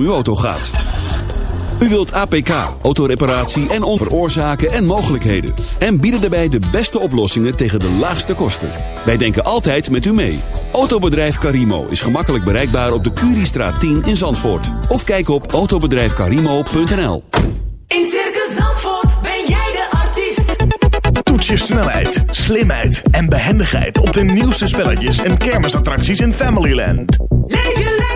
uw auto gaat. U wilt APK, autoreparatie en onveroorzaken en mogelijkheden. En bieden daarbij de beste oplossingen tegen de laagste kosten. Wij denken altijd met u mee. Autobedrijf Carimo is gemakkelijk bereikbaar op de Curiestraat 10 in Zandvoort. Of kijk op autobedrijfcarimo.nl In Circus Zandvoort ben jij de artiest. Toets je snelheid, slimheid en behendigheid op de nieuwste spelletjes en kermisattracties in Familyland. Leef je lekker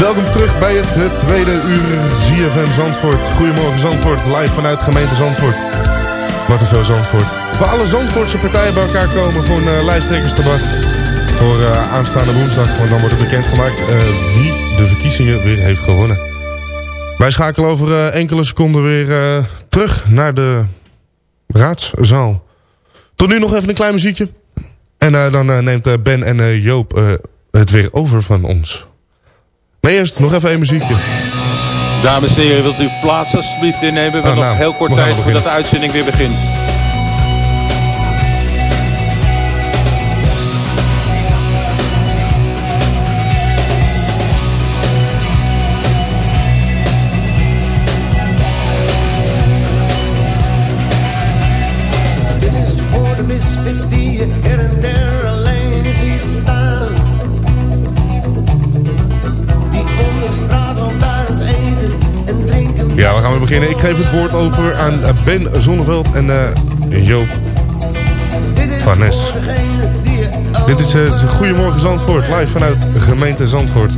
Welkom terug bij het, tweede uur ZFM Zandvoort. Goedemorgen Zandvoort, live vanuit gemeente Zandvoort. Wat een veel Zandvoort. Waar alle Zandvoortse partijen bij elkaar komen voor een uh, lijsttrekkersdebat. Voor eh, aanstaande woensdag, want dan wordt het bekendgemaakt eh, wie de verkiezingen weer heeft gewonnen. Wij schakelen over enkele seconden weer terug naar de raadszaal. Tot nu nog even een klein muziekje. En dan neemt Ben en Joop het weer over van ons. Maar eerst nog even een muziekje. Dames en heren, wilt u plaats alsjeblieft innemen? We hebben Oh, nog nou, heel kort tijd voordat de uitzending weer begint. Ik geef het woord over aan eh, Ben Zonneveld en uh, Joop van Nes. Dit is uh, Goedemorgen Zandvoort, live vanuit gemeente Zandvoort.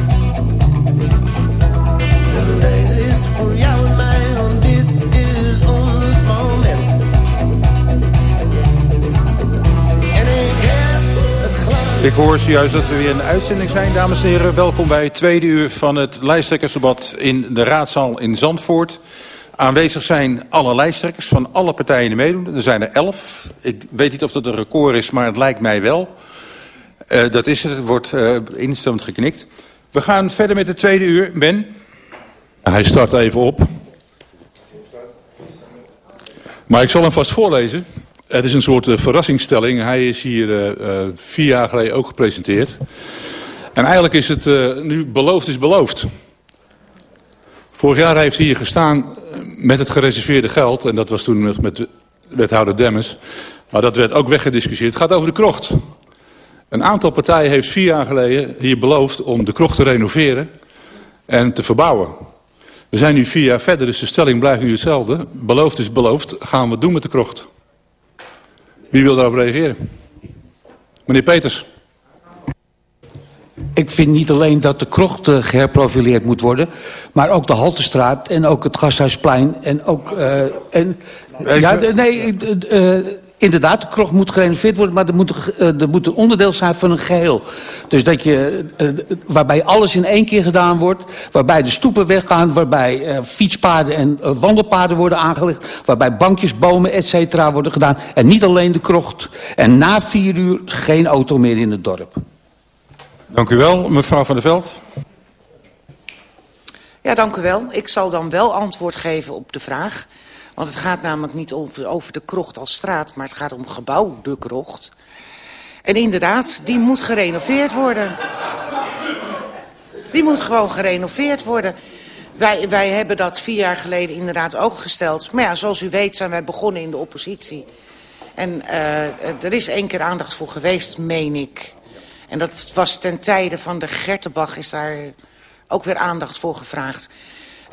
Ik hoor zojuist dat we weer in de uitzending zijn, dames en heren. Welkom bij het tweede uur van het lijsttrekkersdebat in de raadzaal in Zandvoort. Aanwezig zijn alle lijsttrekkers van alle partijen die meedoen. Er zijn er elf. Ik weet niet of dat een record is, maar het lijkt mij wel. Uh, dat is het. Het wordt uh, instemmend geknikt. We gaan verder met het tweede uur. Ben? Hij start even op. Maar ik zal hem vast voorlezen. Het is een soort uh, verrassingsstelling. Hij is hier vier jaar geleden ook gepresenteerd. En eigenlijk is het nu beloofd is beloofd. Vorig jaar heeft hij hier gestaan met het gereserveerde geld. En dat was toen met, met wethouder Demmers. Maar dat werd ook weggediscussieerd. Het gaat over de krocht. Een aantal partijen heeft vier jaar geleden hier beloofd om de krocht te renoveren en te verbouwen. We zijn nu vier jaar verder, dus de stelling blijft nu hetzelfde. Beloofd is beloofd. Gaan we doen met de krocht? Wie wil daarop reageren? Meneer Peters. Ik vind niet alleen dat de krocht uh, geherprofileerd moet worden... maar ook de Haltestraat en ook het Gasthuisplein en ook... Uh, en, ja, nee, uh, inderdaad, de krocht moet gerenoveerd worden... maar er moet, er moet een onderdeel zijn van een geheel. Dus dat je, waarbij alles in één keer gedaan wordt... waarbij de stoepen weggaan... waarbij fietspaden en wandelpaden worden aangelegd... waarbij bankjes, bomen, et cetera worden gedaan... en niet alleen de krocht. En na vier uur geen auto meer in het dorp. Dank u wel, mevrouw van der Veld. Ja, dank u wel. Ik zal dan wel antwoord geven op de vraag... Want het gaat namelijk niet over, over de krocht als straat, maar het gaat om gebouw de krocht. En inderdaad, die moet gerenoveerd worden. Die moet gewoon gerenoveerd worden. Wij, wij hebben dat vier jaar geleden inderdaad ook gesteld. Maar ja, zoals u weet zijn wij begonnen in de oppositie. En uh, er is één keer aandacht voor geweest, meen ik. En dat was ten tijde van de Gertenbach is daar ook weer aandacht voor gevraagd.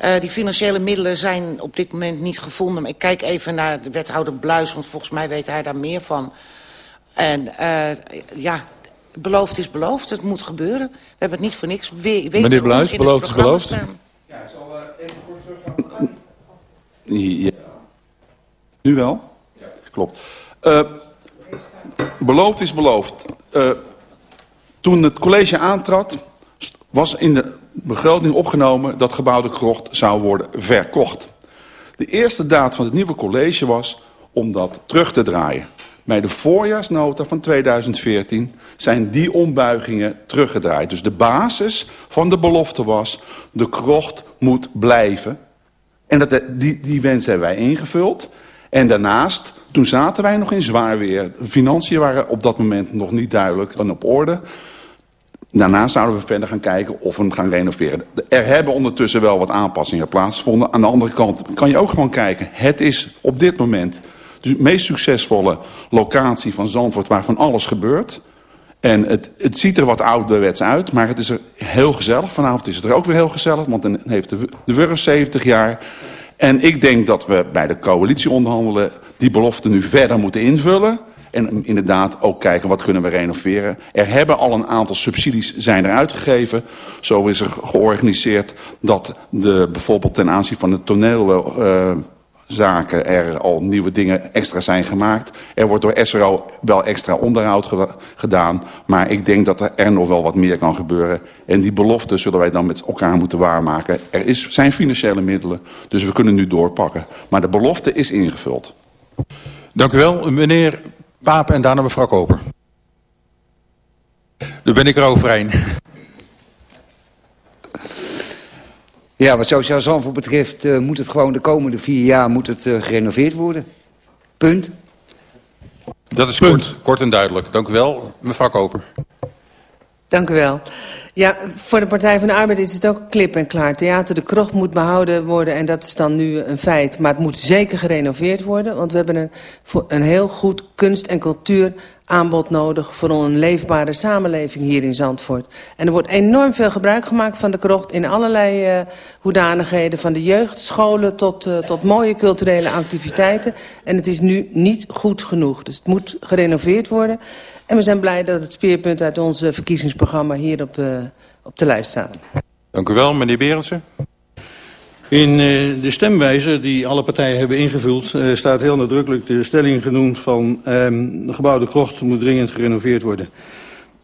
Uh, die financiële middelen zijn op dit moment niet gevonden. Maar ik kijk even naar de wethouder Bluis, want volgens mij weet hij daar meer van. En uh, ja, beloofd is beloofd. Het moet gebeuren. We hebben het niet voor niks. We, Meneer Bluis, beloofd is beloofd. Staan. Ja, ik zal uh, even kort teruggaan. Ja. Nu wel? Ja. Klopt. Uh, beloofd is beloofd. Toen het college aantrad, was in de begroting opgenomen dat gebouw de krocht zou worden verkocht. De eerste daad van het nieuwe college was om dat terug te draaien. Bij de voorjaarsnota van 2014 zijn die ombuigingen teruggedraaid. Dus de basis van de belofte was, de krocht moet blijven. En dat, die, die wens hebben wij ingevuld. En daarnaast, toen zaten wij nog in zwaar weer. De financiën waren op dat moment nog niet duidelijk en op orde. Daarna zouden we verder gaan kijken of we hem gaan renoveren. Er hebben ondertussen wel wat aanpassingen plaatsgevonden. Aan de andere kant kan je ook gewoon kijken. Het is op dit moment de meest succesvolle locatie van Zandvoort waar van alles gebeurt. En het, het ziet er wat ouderwets uit, maar het is er heel gezellig. Vanavond is het er ook weer heel gezellig, want dan heeft de, de Wurf 70 jaar. En ik denk dat we bij de coalitieonderhandelen die belofte nu verder moeten invullen. En inderdaad ook kijken wat kunnen we renoveren. Er hebben al een aantal subsidies zijn er uitgegeven. Zo is er georganiseerd dat de, bijvoorbeeld ten aanzien van de toneelzaken er al nieuwe dingen extra zijn gemaakt. Er wordt door SRO wel extra onderhoud ge gedaan. Maar ik denk dat er nog wel wat meer kan gebeuren. En die belofte zullen wij dan met elkaar moeten waarmaken. Er is, zijn financiële middelen, dus we kunnen nu doorpakken. Maar de belofte is ingevuld. Dank u wel, meneer Paap en daarna mevrouw Koper. Daar ben ik er overheen. Ja, wat Sociaal Zandvoort betreft uh, moet het gewoon de komende vier jaar moet het, uh, gerenoveerd worden. Punt. Dat is kort, kort en duidelijk. Dank u wel, mevrouw Koper. Dank u wel. Ja, voor de Partij van de Arbeid is het ook klip en klaar. Theater de Krocht moet behouden worden en dat is dan nu een feit. Maar het moet zeker gerenoveerd worden, want we hebben een, een heel goed kunst- en cultuuraanbod nodig... voor een leefbare samenleving hier in Zandvoort. En er wordt enorm veel gebruik gemaakt van de Krocht in allerlei uh, hoedanigheden... van de jeugdscholen tot, uh, tot mooie culturele activiteiten. En het is nu niet goed genoeg, dus het moet gerenoveerd worden... En we zijn blij dat het speerpunt uit ons verkiezingsprogramma hier op de, op de lijst staat. Dank u wel, meneer Berendsen. In uh, de stemwijze die alle partijen hebben ingevuld... Uh, staat heel nadrukkelijk de stelling genoemd van... Um, de gebouwde krocht moet dringend gerenoveerd worden.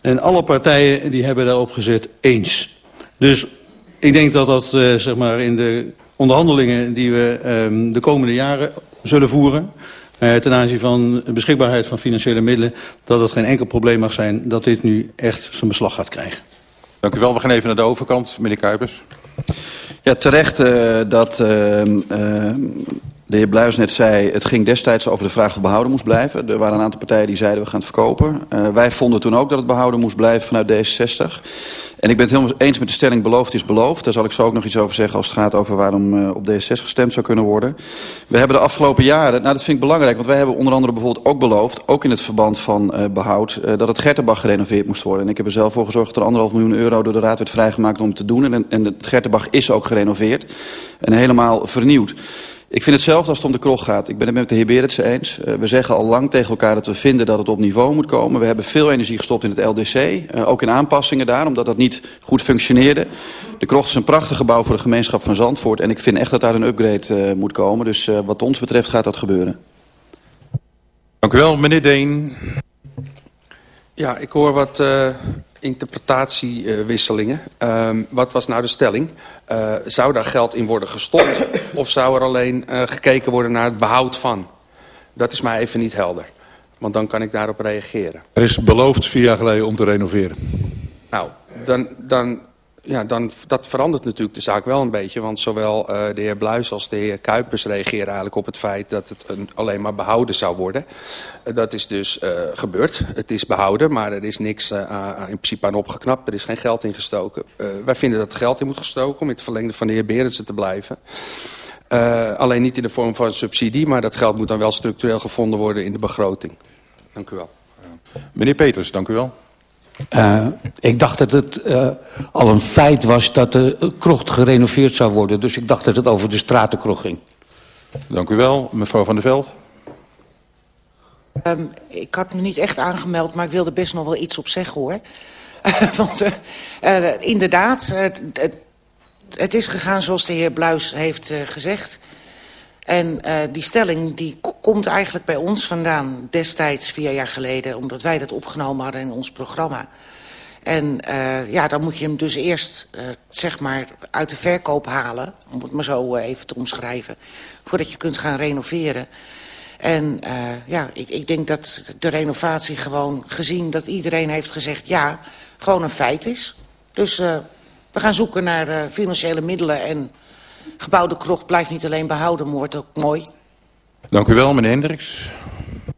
En alle partijen die hebben daarop gezet eens. Dus ik denk dat dat eh, zeg maar in de onderhandelingen die we ehm, de komende jaren zullen voeren... eh, ten aanzien van de beschikbaarheid van financiële middelen... dat het geen enkel probleem mag zijn dat dit nu echt zijn beslag gaat krijgen. Dank u wel. We gaan even naar de overkant. Meneer Kuipers. Ja, terecht eh, dat eh, eh, de heer Bluis net zei... het ging destijds over de vraag of behouden moest blijven. Er waren een aantal partijen die zeiden we gaan het verkopen. Eh, wij vonden toen ook dat het behouden moest blijven vanuit D66. En ik ben het helemaal eens met de stelling beloofd is beloofd. Daar zal ik zo ook nog iets over zeggen als het gaat over waarom eh, op D66 gestemd zou kunnen worden. We hebben de afgelopen jaren, nou dat vind ik belangrijk... want wij hebben onder andere bijvoorbeeld ook beloofd... ook in het verband van eh, behoud, eh, dat het Gertenbach gerenoveerd moest worden. En ik heb er zelf voor gezorgd dat er anderhalf miljoen euro door de Raad werd vrijgemaakt om te doen. En, en het Gertenbach is ook gerenoveerd en helemaal vernieuwd. Ik vind hetzelfde als het om de krog gaat. Ik ben het met de heer Beretsen eens. Uh, we zeggen al lang tegen elkaar dat we vinden dat het op niveau moet komen. We hebben veel energie gestopt in het LDC. Uh, ook in aanpassingen daar, omdat dat niet goed functioneerde. De krocht is een prachtig gebouw voor de gemeenschap van Zandvoort. En ik vind echt dat daar een upgrade uh, moet komen. Dus uh, wat ons betreft gaat dat gebeuren. Dank u wel, meneer Deen. Ja, ik hoor wat uh, interpretatiewisselingen. Uh, wat was nou de stelling? Uh, zou daar geld in worden gestopt of zou er alleen uh, gekeken worden naar het behoud van? Dat is mij even niet helder. Want dan kan ik daarop reageren. Er is beloofd vier jaar geleden om te renoveren. Nou, dan, dan, ja, dan, dat verandert natuurlijk de zaak wel een beetje. Want zowel uh, de heer Bluis als de heer Kuipers reageren eigenlijk op het feit dat het een, alleen maar behouden zou worden. Uh, dat is dus uh, gebeurd. Het is behouden, maar er is niks in principe aan opgeknapt. Er is geen geld in gestoken. Wij vinden dat er geld in moet gestoken om in het verlengde van de heer Berendsen te blijven. Alleen niet in de vorm van subsidie, maar dat geld moet dan wel structureel gevonden worden in de begroting. Dank u wel. Meneer Peters, dank u wel. Uh, ik dacht dat het uh, al een feit was dat de krocht gerenoveerd zou worden. Dus ik dacht dat het over de stratenkrocht ging. Dank u wel. Mevrouw Van der Veld. Um, ik had me niet echt aangemeld, maar ik wilde best nog wel iets op zeggen hoor. Want uh, inderdaad, het, het is gegaan zoals de heer Bluis heeft gezegd. En uh, die stelling die komt eigenlijk bij ons vandaan destijds, vier jaar geleden... omdat wij dat opgenomen hadden in ons programma. En uh, ja, dan moet je hem dus eerst uh, zeg maar uit de verkoop halen... om het maar zo even te omschrijven... voordat je kunt gaan renoveren. En ja, ik, ik denk dat de renovatie gewoon gezien dat iedereen heeft gezegd... ja, gewoon een feit is. Dus we gaan zoeken naar financiële middelen en gebouwde krocht blijft niet alleen behouden, maar wordt ook mooi. Dank u wel, meneer Hendricks.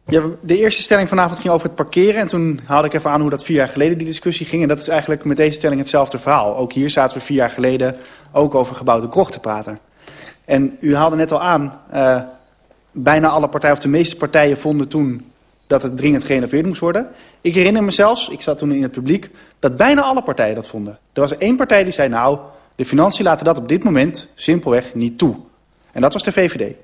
Ja, de eerste stelling vanavond ging over het parkeren. En toen haalde ik even aan hoe dat vier jaar geleden die discussie ging. En dat is eigenlijk met deze stelling hetzelfde verhaal. Ook hier zaten we vier jaar geleden ook over gebouwde krocht te praten. En u haalde net al aan, uh, bijna alle partijen of de meeste partijen vonden toen dat het dringend gerenoveerd moest worden. Ik herinner me zelfs, ik zat toen in het publiek, dat bijna alle partijen dat vonden. Er was één partij die zei, nou, de financiën laten dat op dit moment simpelweg niet toe. En dat was de VVD.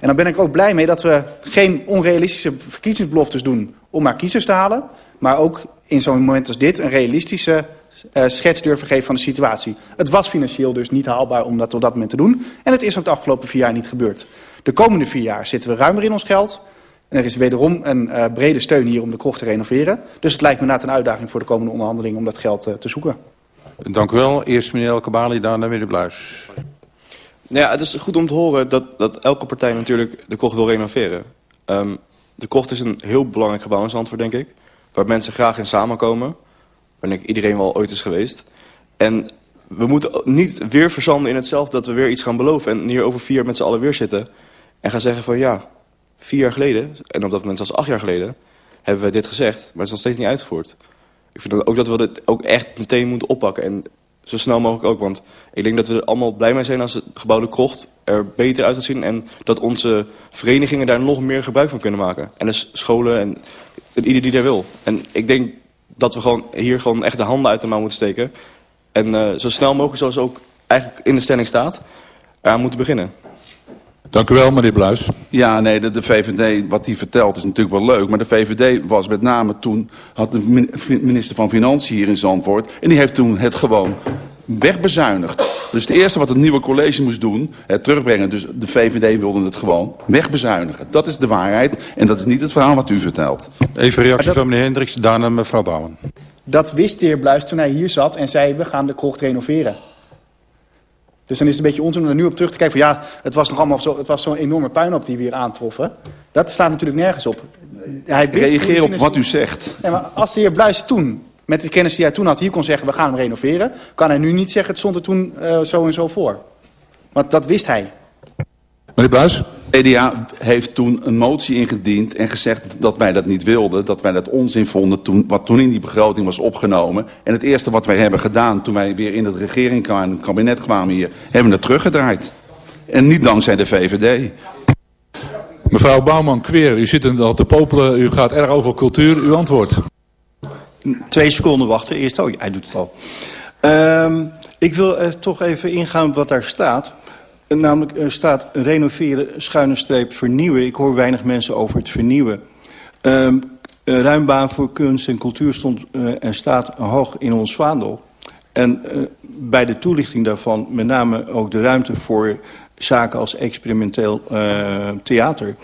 En dan ben ik ook blij mee dat we geen onrealistische verkiezingsbeloftes doen om maar kiezers te halen. Maar ook in zo'n moment als dit een realistische uh, schets durven geven van de situatie. Het was financieel dus niet haalbaar om dat op dat moment te doen. En het is ook de afgelopen vier jaar niet gebeurd. De komende vier jaar zitten we ruimer in ons geld. En er is wederom een uh, brede steun hier om de krocht te renoveren. Dus het lijkt me inderdaad een uitdaging voor de komende onderhandelingen om dat geld uh, te zoeken. Dank u wel. Eerst meneer Elkabali, daarna meneer Bluis. Nou ja, het is goed om te horen dat, dat elke partij natuurlijk de krocht wil renoveren. Um, de krocht is een heel belangrijk gebouw in Zandvoort, denk ik. Waar mensen graag in samenkomen. Waar ik iedereen wel ooit is geweest. En we moeten niet weer verzanden in hetzelfde dat we weer iets gaan beloven. En hier over vier jaar met z'n allen weer zitten. En gaan zeggen van ja, vier jaar geleden, en op dat moment zelfs acht jaar geleden... hebben we dit gezegd, maar het is nog steeds niet uitgevoerd. Ik vind ook dat we dit ook echt meteen moeten oppakken. En zo snel mogelijk ook. Want ik denk dat we er allemaal blij mee zijn als het gebouw de krocht er beter uit gaat zien. En dat onze verenigingen daar nog meer gebruik van kunnen maken. En dus scholen en, en ieder die daar wil. En ik denk dat we gewoon hier gewoon echt de handen uit de mouw moeten steken. En uh, zo snel mogelijk zoals ook eigenlijk in de stelling staat, eraan moeten beginnen. Dank u wel, meneer Bluis. Ja, nee, de, de VVD, wat hij vertelt is natuurlijk wel leuk. Maar de VVD was met name toen, had de minister van Financiën hier in Zandvoort. En die heeft toen het gewoon wegbezuinigd. Dus het eerste wat het nieuwe college moest doen, het terugbrengen. Dus de VVD wilde het gewoon wegbezuinigen. Dat is de waarheid en dat is niet het verhaal wat u vertelt. Even reactie van meneer Hendricks, daarna mevrouw Bouwen. Dat wist de heer Bluis toen hij hier zat en zei we gaan de krocht renoveren. Dus dan is het een beetje onzin om er nu op terug te kijken van ja, het was nog allemaal zo, het was zo'n enorme puinhoop die we hier aantroffen. Dat staat natuurlijk nergens op. Hij Reageer op wat u zegt. Nee, maar als de heer Bluis toen, met de kennis die hij toen had, hier kon zeggen we gaan hem renoveren, kan hij nu niet zeggen het stond er toen eh, zo en zo voor. Want dat wist hij. Meneer Buis? EDA heeft toen een motie ingediend en gezegd dat wij dat niet wilden. Dat wij dat onzin vonden toen, wat toen in die begroting was opgenomen. En het eerste wat wij hebben gedaan toen wij weer in het regering kwamen, in het kabinet kwamen hier, hebben we het teruggedraaid. En niet dankzij de VVD. Mevrouw Bouwman-Kweer, u zit al te popelen. U gaat erg over cultuur. Uw antwoord. Twee seconden wachten. Eerst, oh, hij doet het al. Ehm, ik wil toch even ingaan op wat daar staat. Eh, Namelijk, staat renoveren, schuine streep, vernieuwen. Ik hoor weinig mensen over het vernieuwen. Ehm eh, ruim baan voor kunst en cultuur stond eh, en staat hoog in ons vaandel. En eh, bij de toelichting daarvan, met name ook de ruimte voor zaken als experimenteel theater.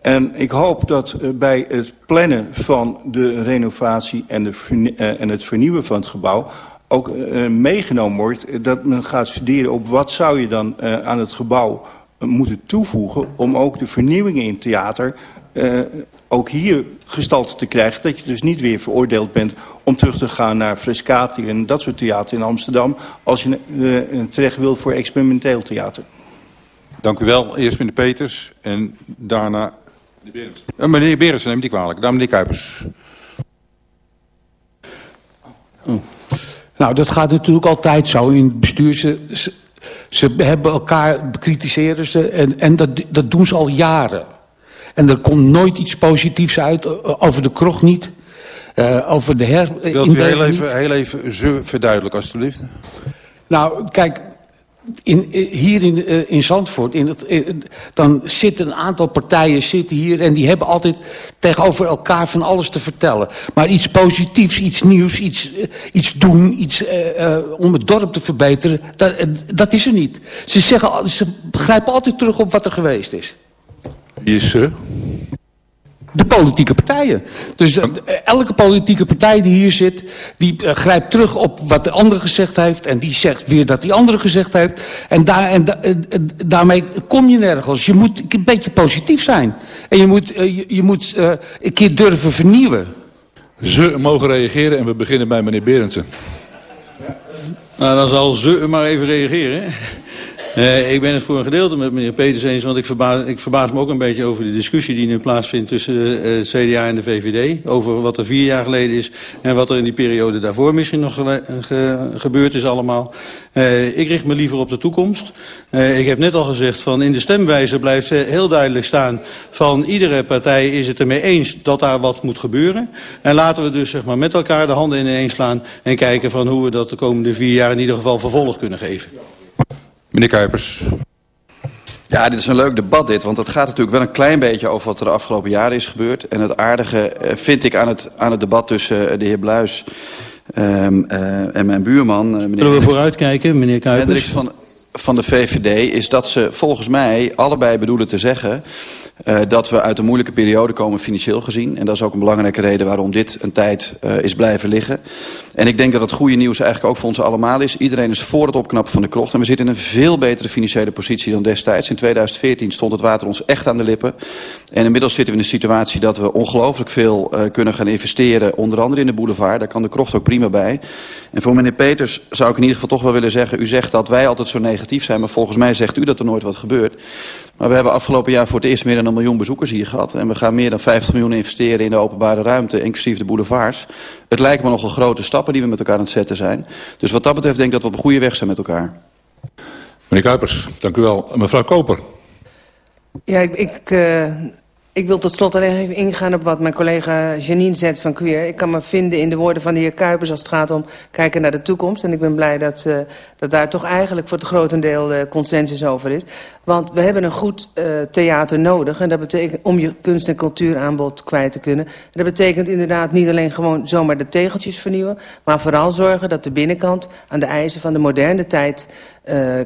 En ik hoop dat bij het plannen van de renovatie en, de en het vernieuwen van het gebouw ook eh, meegenomen wordt eh, dat men gaat studeren op wat zou je dan eh, aan het gebouw moeten toevoegen om ook de vernieuwingen in theater eh, ook hier gestalte te krijgen. Dat je dus niet weer veroordeeld bent om terug te gaan naar Frescati en dat soort theater in Amsterdam als je terecht wil voor experimenteel theater. Dank u wel. Eerst meneer Peters en daarna... Eh, meneer Berendsen, neem die kwalijk. Dan meneer Kuipers. Nou, dat gaat natuurlijk altijd zo in het bestuur. Ze, ze, ze hebben elkaar, bekritiseren ze en, en dat, dat doen ze al jaren. En er komt nooit iets positiefs uit, eh, over de kroeg niet, eh, over de her... Wilt u heel even, heel even ze verduidelijken, alstublieft? Nou, kijk, in, eh, hier in, eh, in Zandvoort, in het, eh, dan zitten een aantal partijen zitten hier... en die hebben altijd tegenover elkaar van alles te vertellen. Maar iets positiefs, iets nieuws, iets, iets doen, iets om het dorp te verbeteren... Dat, dat is er niet. Ze, zeggen, ze grijpen altijd terug op wat er geweest is. Wie is ze? De politieke partijen. Dus elke politieke partij die hier zit, die eh, grijpt terug op wat de andere gezegd heeft. En die zegt weer dat die andere gezegd heeft. En, daar, en da- eh, eh, daarmee kom je nergens. Je moet een beetje positief zijn. En je moet, je, je moet eh, een keer durven vernieuwen. Ze mogen reageren en we beginnen bij meneer Berendsen. Nou, dan zal ze maar even reageren. Eh, ik ben het voor een gedeelte met meneer Peters eens, want ik verbaas, ik verbaas me ook een beetje over de discussie die nu plaatsvindt tussen eh, het CDA en de VVD. Over wat er vier jaar geleden is en wat er in die periode daarvoor misschien nog gebeurd is allemaal. Eh, ik richt me liever op de toekomst. Eh, ik heb net al gezegd van in de stemwijzer blijft eh, heel duidelijk staan van iedere partij is het ermee eens dat daar wat moet gebeuren. En laten we dus zeg maar, met elkaar de handen ineen slaan en kijken van hoe we dat de komende vier jaar in ieder geval vervolg kunnen geven. Meneer Kuipers. Ja, dit is een leuk debat dit, want het gaat natuurlijk wel een klein beetje over wat er de afgelopen jaren is gebeurd. En het aardige eh, vind ik aan het, aan het debat tussen eh, de heer Bluis ehm, eh, en mijn buurman, eh, meneer Zullen we vooruitkijken, meneer Kuipers? Hendricks van, van de VVD is dat ze volgens mij allebei bedoelen te zeggen eh, dat we uit een moeilijke periode komen financieel gezien. En dat is ook een belangrijke reden waarom dit een tijd eh, is blijven liggen. En ik denk dat het goede nieuws eigenlijk ook voor ons allemaal is. Iedereen is voor het opknappen van de krocht. En we zitten in een veel betere financiële positie dan destijds. In 2014 stond het water ons echt aan de lippen. En inmiddels zitten we in een situatie dat we ongelooflijk veel eh, kunnen gaan investeren. Onder andere in de boulevard. Daar kan de krocht ook prima bij. En voor meneer Peters zou ik in ieder geval toch wel willen zeggen... u zegt dat wij altijd zo negatief zijn, maar volgens mij zegt u dat er nooit wat gebeurt. Maar we hebben afgelopen jaar voor het eerst meer dan een miljoen bezoekers hier gehad. En we gaan meer dan 50 miljoen investeren in de openbare ruimte, inclusief de boulevards. Het lijken me nogal grote stappen die we met elkaar aan het zetten zijn. Dus wat dat betreft denk ik dat we op een goede weg zijn met elkaar. Meneer Kuipers, dank u wel. Mevrouw Koper. Ja, ik, ik, eh, ik wil tot slot alleen even ingaan op wat mijn collega Janine zegt van Queer. Ik kan me vinden in de woorden van de heer Kuipers als het gaat om kijken naar de toekomst. En ik ben blij dat, eh, dat daar toch eigenlijk voor het grotendeel eh, consensus over is. Want we hebben een goed eh, theater nodig. En dat betekent om je kunst- en cultuuraanbod kwijt te kunnen. En dat betekent inderdaad niet alleen gewoon zomaar de tegeltjes vernieuwen. Maar vooral zorgen dat de binnenkant aan de eisen van de moderne tijd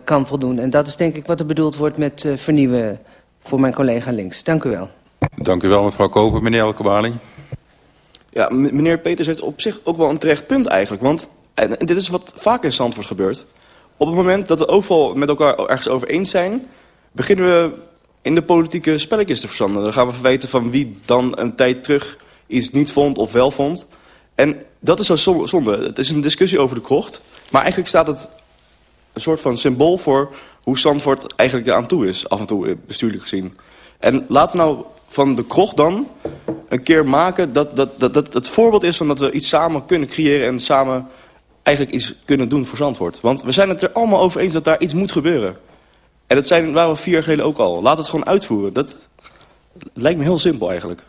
kan voldoen. En dat is denk ik wat er bedoeld wordt met vernieuwen voor mijn collega links. Dank u wel. Dank u wel, mevrouw Koper. Meneer Elkebaling. Ja, meneer Peters heeft op zich ook wel een terecht punt eigenlijk. Want en, dit is wat vaak in Zandvoort gebeurt. Op het moment dat we overal met elkaar ergens over eens zijn... beginnen we in de politieke spelletjes te verzanden. Dan gaan we verweten van wie dan een tijd terug iets niet vond of wel vond. En dat is zo- zonde. Het is een discussie over de krocht. Maar eigenlijk staat het een soort van symbool voor hoe Zandvoort eigenlijk eraan toe is. Af en toe eh, bestuurlijk gezien. En laten we nou van de krocht dan een keer maken dat, dat, dat, dat het voorbeeld is van dat we iets samen kunnen creëren en samen eigenlijk iets kunnen doen voor Zandvoort. Want we zijn het er allemaal over eens dat daar iets moet gebeuren. En dat zijn, waren we vier jaar geleden ook al. Laat het gewoon uitvoeren. Dat lijkt me heel simpel eigenlijk.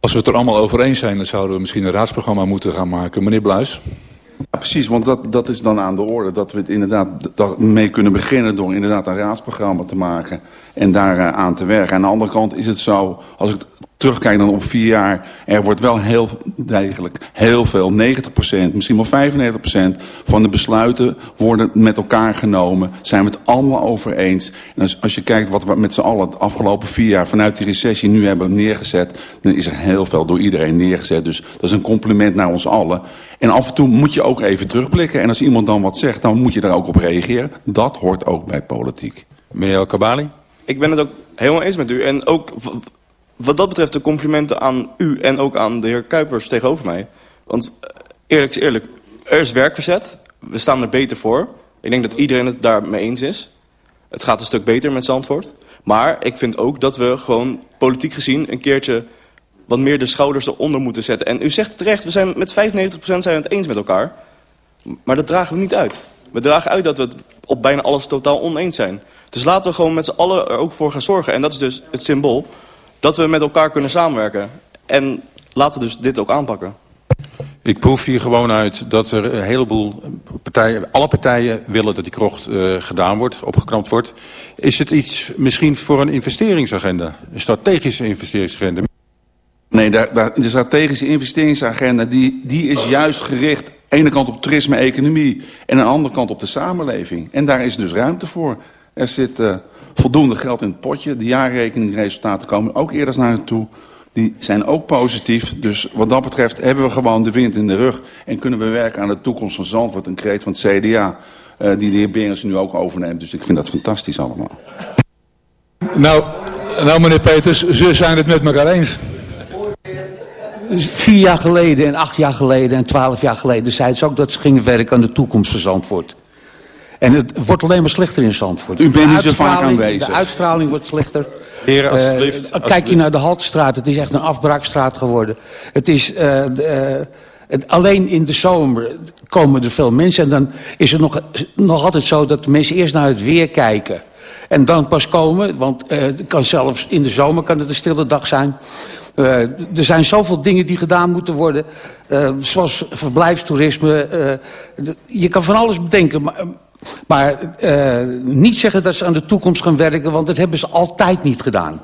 Als we het er allemaal over eens zijn, dan zouden we misschien een raadsprogramma moeten gaan maken. Meneer Bluis? Ja, precies, want dat, dat is dan aan de orde. Dat we het inderdaad mee kunnen beginnen door inderdaad een raadsprogramma te maken en daar eh, aan te werken. Aan de andere kant is het zo, als ik terugkijk dan op vier jaar, er wordt wel heel degelijk heel veel, 90%, misschien wel 95% van de besluiten worden met elkaar genomen. Zijn we het allemaal over eens. En als, als je kijkt wat we met z'n allen de afgelopen vier jaar vanuit die recessie nu hebben neergezet, dan is er heel veel door iedereen neergezet. Dus dat is een compliment naar ons allen. En af en toe moet je ook even terugblikken. En als iemand dan wat zegt, dan moet je daar ook op reageren. Dat hoort ook bij politiek. Meneer El Kabali? Ik ben het ook helemaal eens met u. En ook wat dat betreft de complimenten aan u en ook aan de heer Kuipers tegenover mij. Want eh, eerlijk is eerlijk, er is werk verzet. We staan er beter voor. Ik denk dat iedereen het daarmee eens is. Het gaat een stuk beter met Zandvoort. Maar ik vind ook dat we gewoon politiek gezien een keertje wat meer de schouders eronder moeten zetten. En u zegt terecht, we zijn met 95% zijn het eens met elkaar. Maar dat dragen we niet uit. We dragen uit dat we het op bijna alles totaal oneens zijn. Dus laten we gewoon met z'n allen er ook voor gaan zorgen. En dat is dus het symbool dat we met elkaar kunnen samenwerken. En laten we dus dit ook aanpakken. Ik proef hier gewoon uit dat er een heleboel partijen, alle partijen willen dat die krocht eh, gedaan wordt, opgeknapt wordt. Is het iets misschien voor een investeringsagenda, een strategische investeringsagenda? Nee, daar, daar, de strategische investeringsagenda die, die is juist gericht... aan de ene kant op toerisme, economie... en aan de andere kant op de samenleving. En daar is dus ruimte voor. Er zit eh, voldoende geld in het potje. De jaarrekeningresultaten komen ook eerder naar u toe. Die zijn ook positief. Dus wat dat betreft hebben we gewoon de wind in de rug... en kunnen we werken aan de toekomst van Zandvoort. Een kreet van het CDA... eh, die de heer Berens nu ook overneemt. Dus ik vind dat fantastisch allemaal. Nou, nou meneer Peters, ze zijn het met elkaar eens. Vier jaar geleden en acht jaar geleden en twaalf jaar geleden zeiden ze ook dat ze gingen werken aan de toekomst van Zandvoort. En het wordt alleen maar slechter in Zandvoort. U bent De niet zo vaak uitstraling- aanwezig. De uitstraling wordt slechter. Heren, Eh, alsjeblieft, kijk alsjeblieft. je naar de Haltstraat, het is echt een afbraakstraat geworden. Het is, eh, de, eh, het, alleen in de zomer komen er veel mensen. En dan is het nog, nog altijd zo dat de mensen eerst naar het weer kijken. En dan pas komen, want eh, het kan zelfs in de zomer kan het een stille dag zijn. Eh, er zijn zoveel dingen die gedaan moeten worden. eh, zoals verblijfstoerisme. eh, je kan van alles bedenken. Maar, maar eh, niet zeggen dat ze aan de toekomst gaan werken. Want dat hebben ze altijd niet gedaan.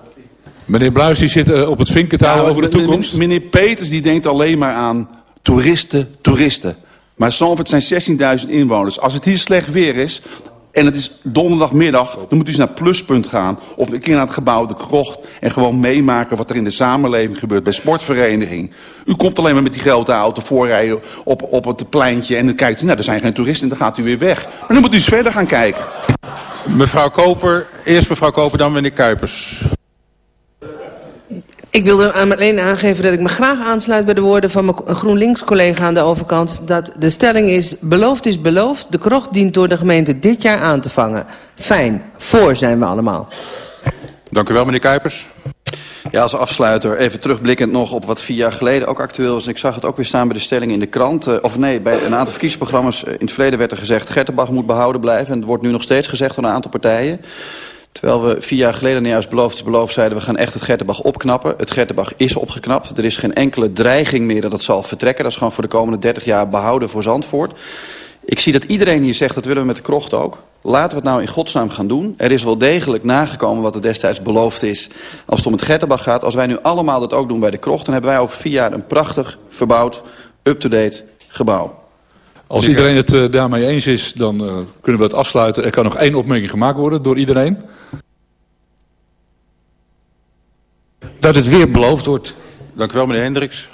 Meneer Bluis die zit eh, op het vinken te houden over de toekomst. Meneer Peters die denkt alleen maar aan toeristen, toeristen. Maar Zandvoort zijn 16.000 inwoners. Als het hier slecht weer is en het is donderdagmiddag... dan moet u eens naar Pluspunt gaan of een keer naar het gebouw De Krocht... en gewoon meemaken wat er in de samenleving gebeurt bij sportvereniging. U komt alleen maar met die grote auto voorrijden op, op het pleintje... en dan kijkt u, nou, er zijn geen toeristen en dan gaat u weer weg. Maar dan moet u eens verder gaan kijken. Mevrouw Koper, eerst mevrouw Koper, dan meneer Kuipers. Ik wilde aan- alleen aangeven dat ik me graag aansluit bij de woorden van mijn GroenLinks-collega aan de overkant. Dat de stelling is, beloofd is beloofd. De krocht dient door de gemeente dit jaar aan te vangen. Fijn, voor zijn we allemaal. Dank u wel, meneer Kuipers. Ja, als afsluiter even terugblikkend nog op wat vier jaar geleden ook actueel is. Ik zag het ook weer staan bij de stelling in de krant. eh, of nee, bij een aantal verkiezingsprogramma's eh, in het verleden werd er gezegd... Gertenbach moet behouden blijven. En het wordt nu nog steeds gezegd door een aantal partijen. Terwijl we vier jaar geleden nou juist beloofd is beloofd zeiden... we gaan echt het Gertenbach opknappen. Het Gertenbach is opgeknapt. Er is geen enkele dreiging meer dat het zal vertrekken. Dat is gewoon voor de komende 30 jaar behouden voor Zandvoort. Ik zie dat iedereen hier zegt, dat willen we met de krocht ook. Laten we het nou in godsnaam gaan doen. Er is wel degelijk nagekomen wat er destijds beloofd is als het om het Gertenbach gaat. Als wij nu allemaal dat ook doen bij de krocht... dan hebben wij over vier jaar een prachtig, verbouwd, up-to-date gebouw. Als iedereen het eh, daarmee eens is, dan eh, kunnen we het afsluiten. Er kan nog één opmerking gemaakt worden door iedereen. Dat het weer beloofd wordt. Dank u wel, meneer Hendricks.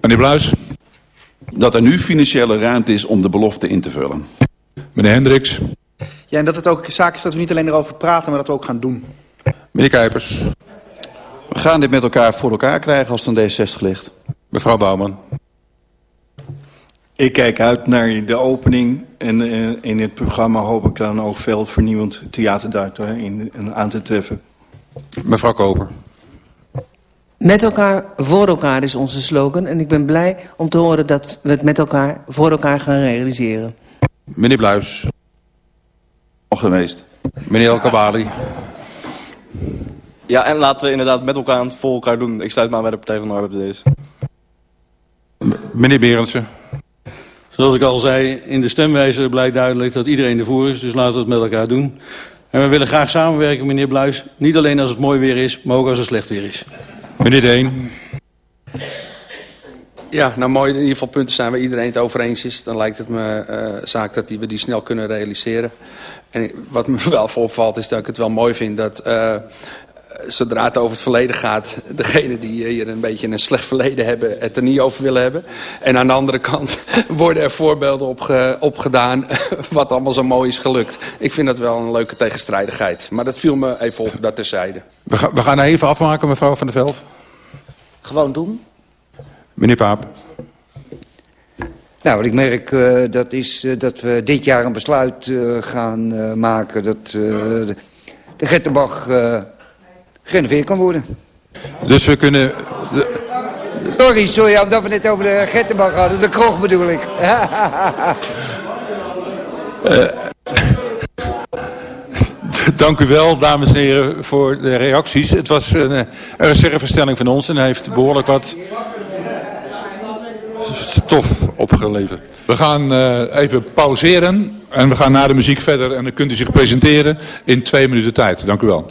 Meneer Bluis. Dat er nu financiële ruimte is om de belofte in te vullen. Meneer Hendricks. Ja, en dat het ook een zaak is dat we niet alleen erover praten, maar dat we ook gaan doen. Meneer Kuipers. We gaan dit met elkaar voor elkaar krijgen als het aan D60 ligt. Mevrouw Bouwman. Ik kijk uit naar de opening en eh, in het programma hoop ik dan ook veel vernieuwend theater in, aan te treffen. Mevrouw Koper. Met elkaar, voor elkaar is onze slogan. En ik ben blij om te horen dat we het met elkaar, voor elkaar gaan realiseren. Meneer Bluis. Nog geweest. Meneer El Kabali. Ja, en laten we inderdaad met elkaar voor elkaar doen. Ik sluit me aan bij de Partij van de Arbeid deze. Meneer Berendsen. Zoals ik al zei, in de stemwijzer blijkt duidelijk dat iedereen ervoor is. Dus laten we het met elkaar doen. En we willen graag samenwerken, meneer Bluis. Niet alleen als het mooi weer is, maar ook als het slecht weer is. Meneer Deen. Ja, nou mooi. In ieder geval punten zijn waar iedereen het over eens is. Dan lijkt het me eh, zaak dat die, we die snel kunnen realiseren. En wat me wel opvalt is dat ik het wel mooi vind dat... eh, zodra het over het verleden gaat... degene die hier een beetje een slecht verleden hebben... het er niet over willen hebben. En aan de andere kant worden er voorbeelden opge, opgedaan... wat allemaal zo mooi is gelukt. Ik vind dat wel een leuke tegenstrijdigheid. Maar dat viel me even op, dat terzijde. We, gaan we gaan even afmaken, mevrouw Van der Veld. Gewoon doen. Meneer Paap. Nou, wat ik merk, eh, dat is eh, dat we dit jaar een besluit eh, gaan eh, maken... dat eh, de, de Gettenbach eh gerenoveerd kan worden. Dus we kunnen... Sorry, sorry, omdat we het over de Gettenbach hadden. De kroeg bedoel ik. Dank u wel, dames en heren, voor de reacties. Het was een, eh, een reservestelling van ons en hij heeft behoorlijk wat stof opgeleverd. We gaan eh, even pauzeren en we gaan na de muziek verder. En dan kunt u zich presenteren in twee minuten tijd. Dank u wel.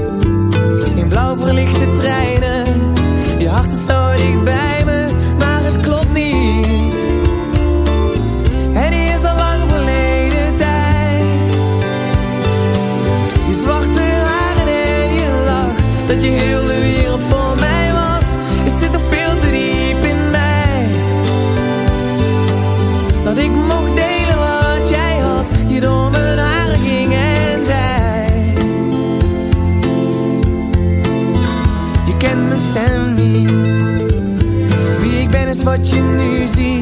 Blauw verlichte treinen, je hart is zo dicht ik ben is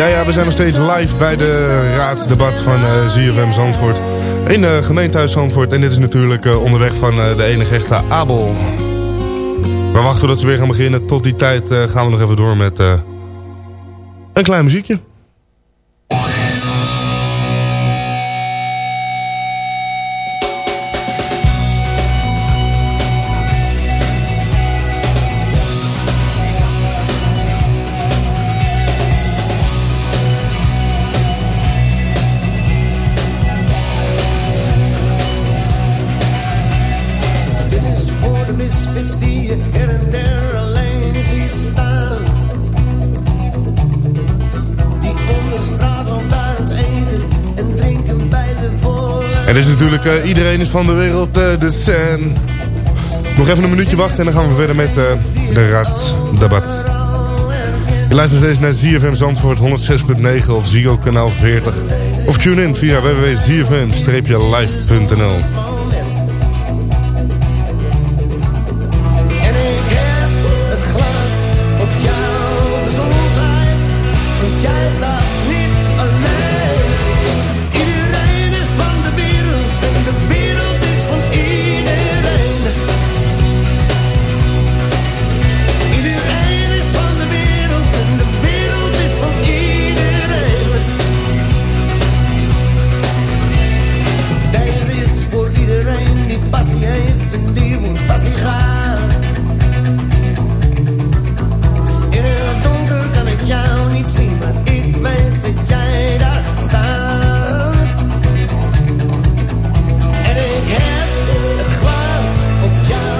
Ja, ja, we zijn nog steeds live bij de raadsdebat van ZFM Zandvoort. In uh, gemeentehuis Zandvoort. En dit is natuurlijk eh, onderweg van eh, de enige echte Abel. We wachten tot ze weer gaan beginnen. Tot die tijd gaan we nog even door met een klein muziekje. Natuurlijk, eh, iedereen is van de wereld eh, de Sen. Nog even een minuutje wachten en dan gaan we verder met eh, de raadsdebat. Je luistert steeds naar ZFM Zandvoort 106.9 of Ziggo kanaal 40. Of tune in via www.zfm-live.nl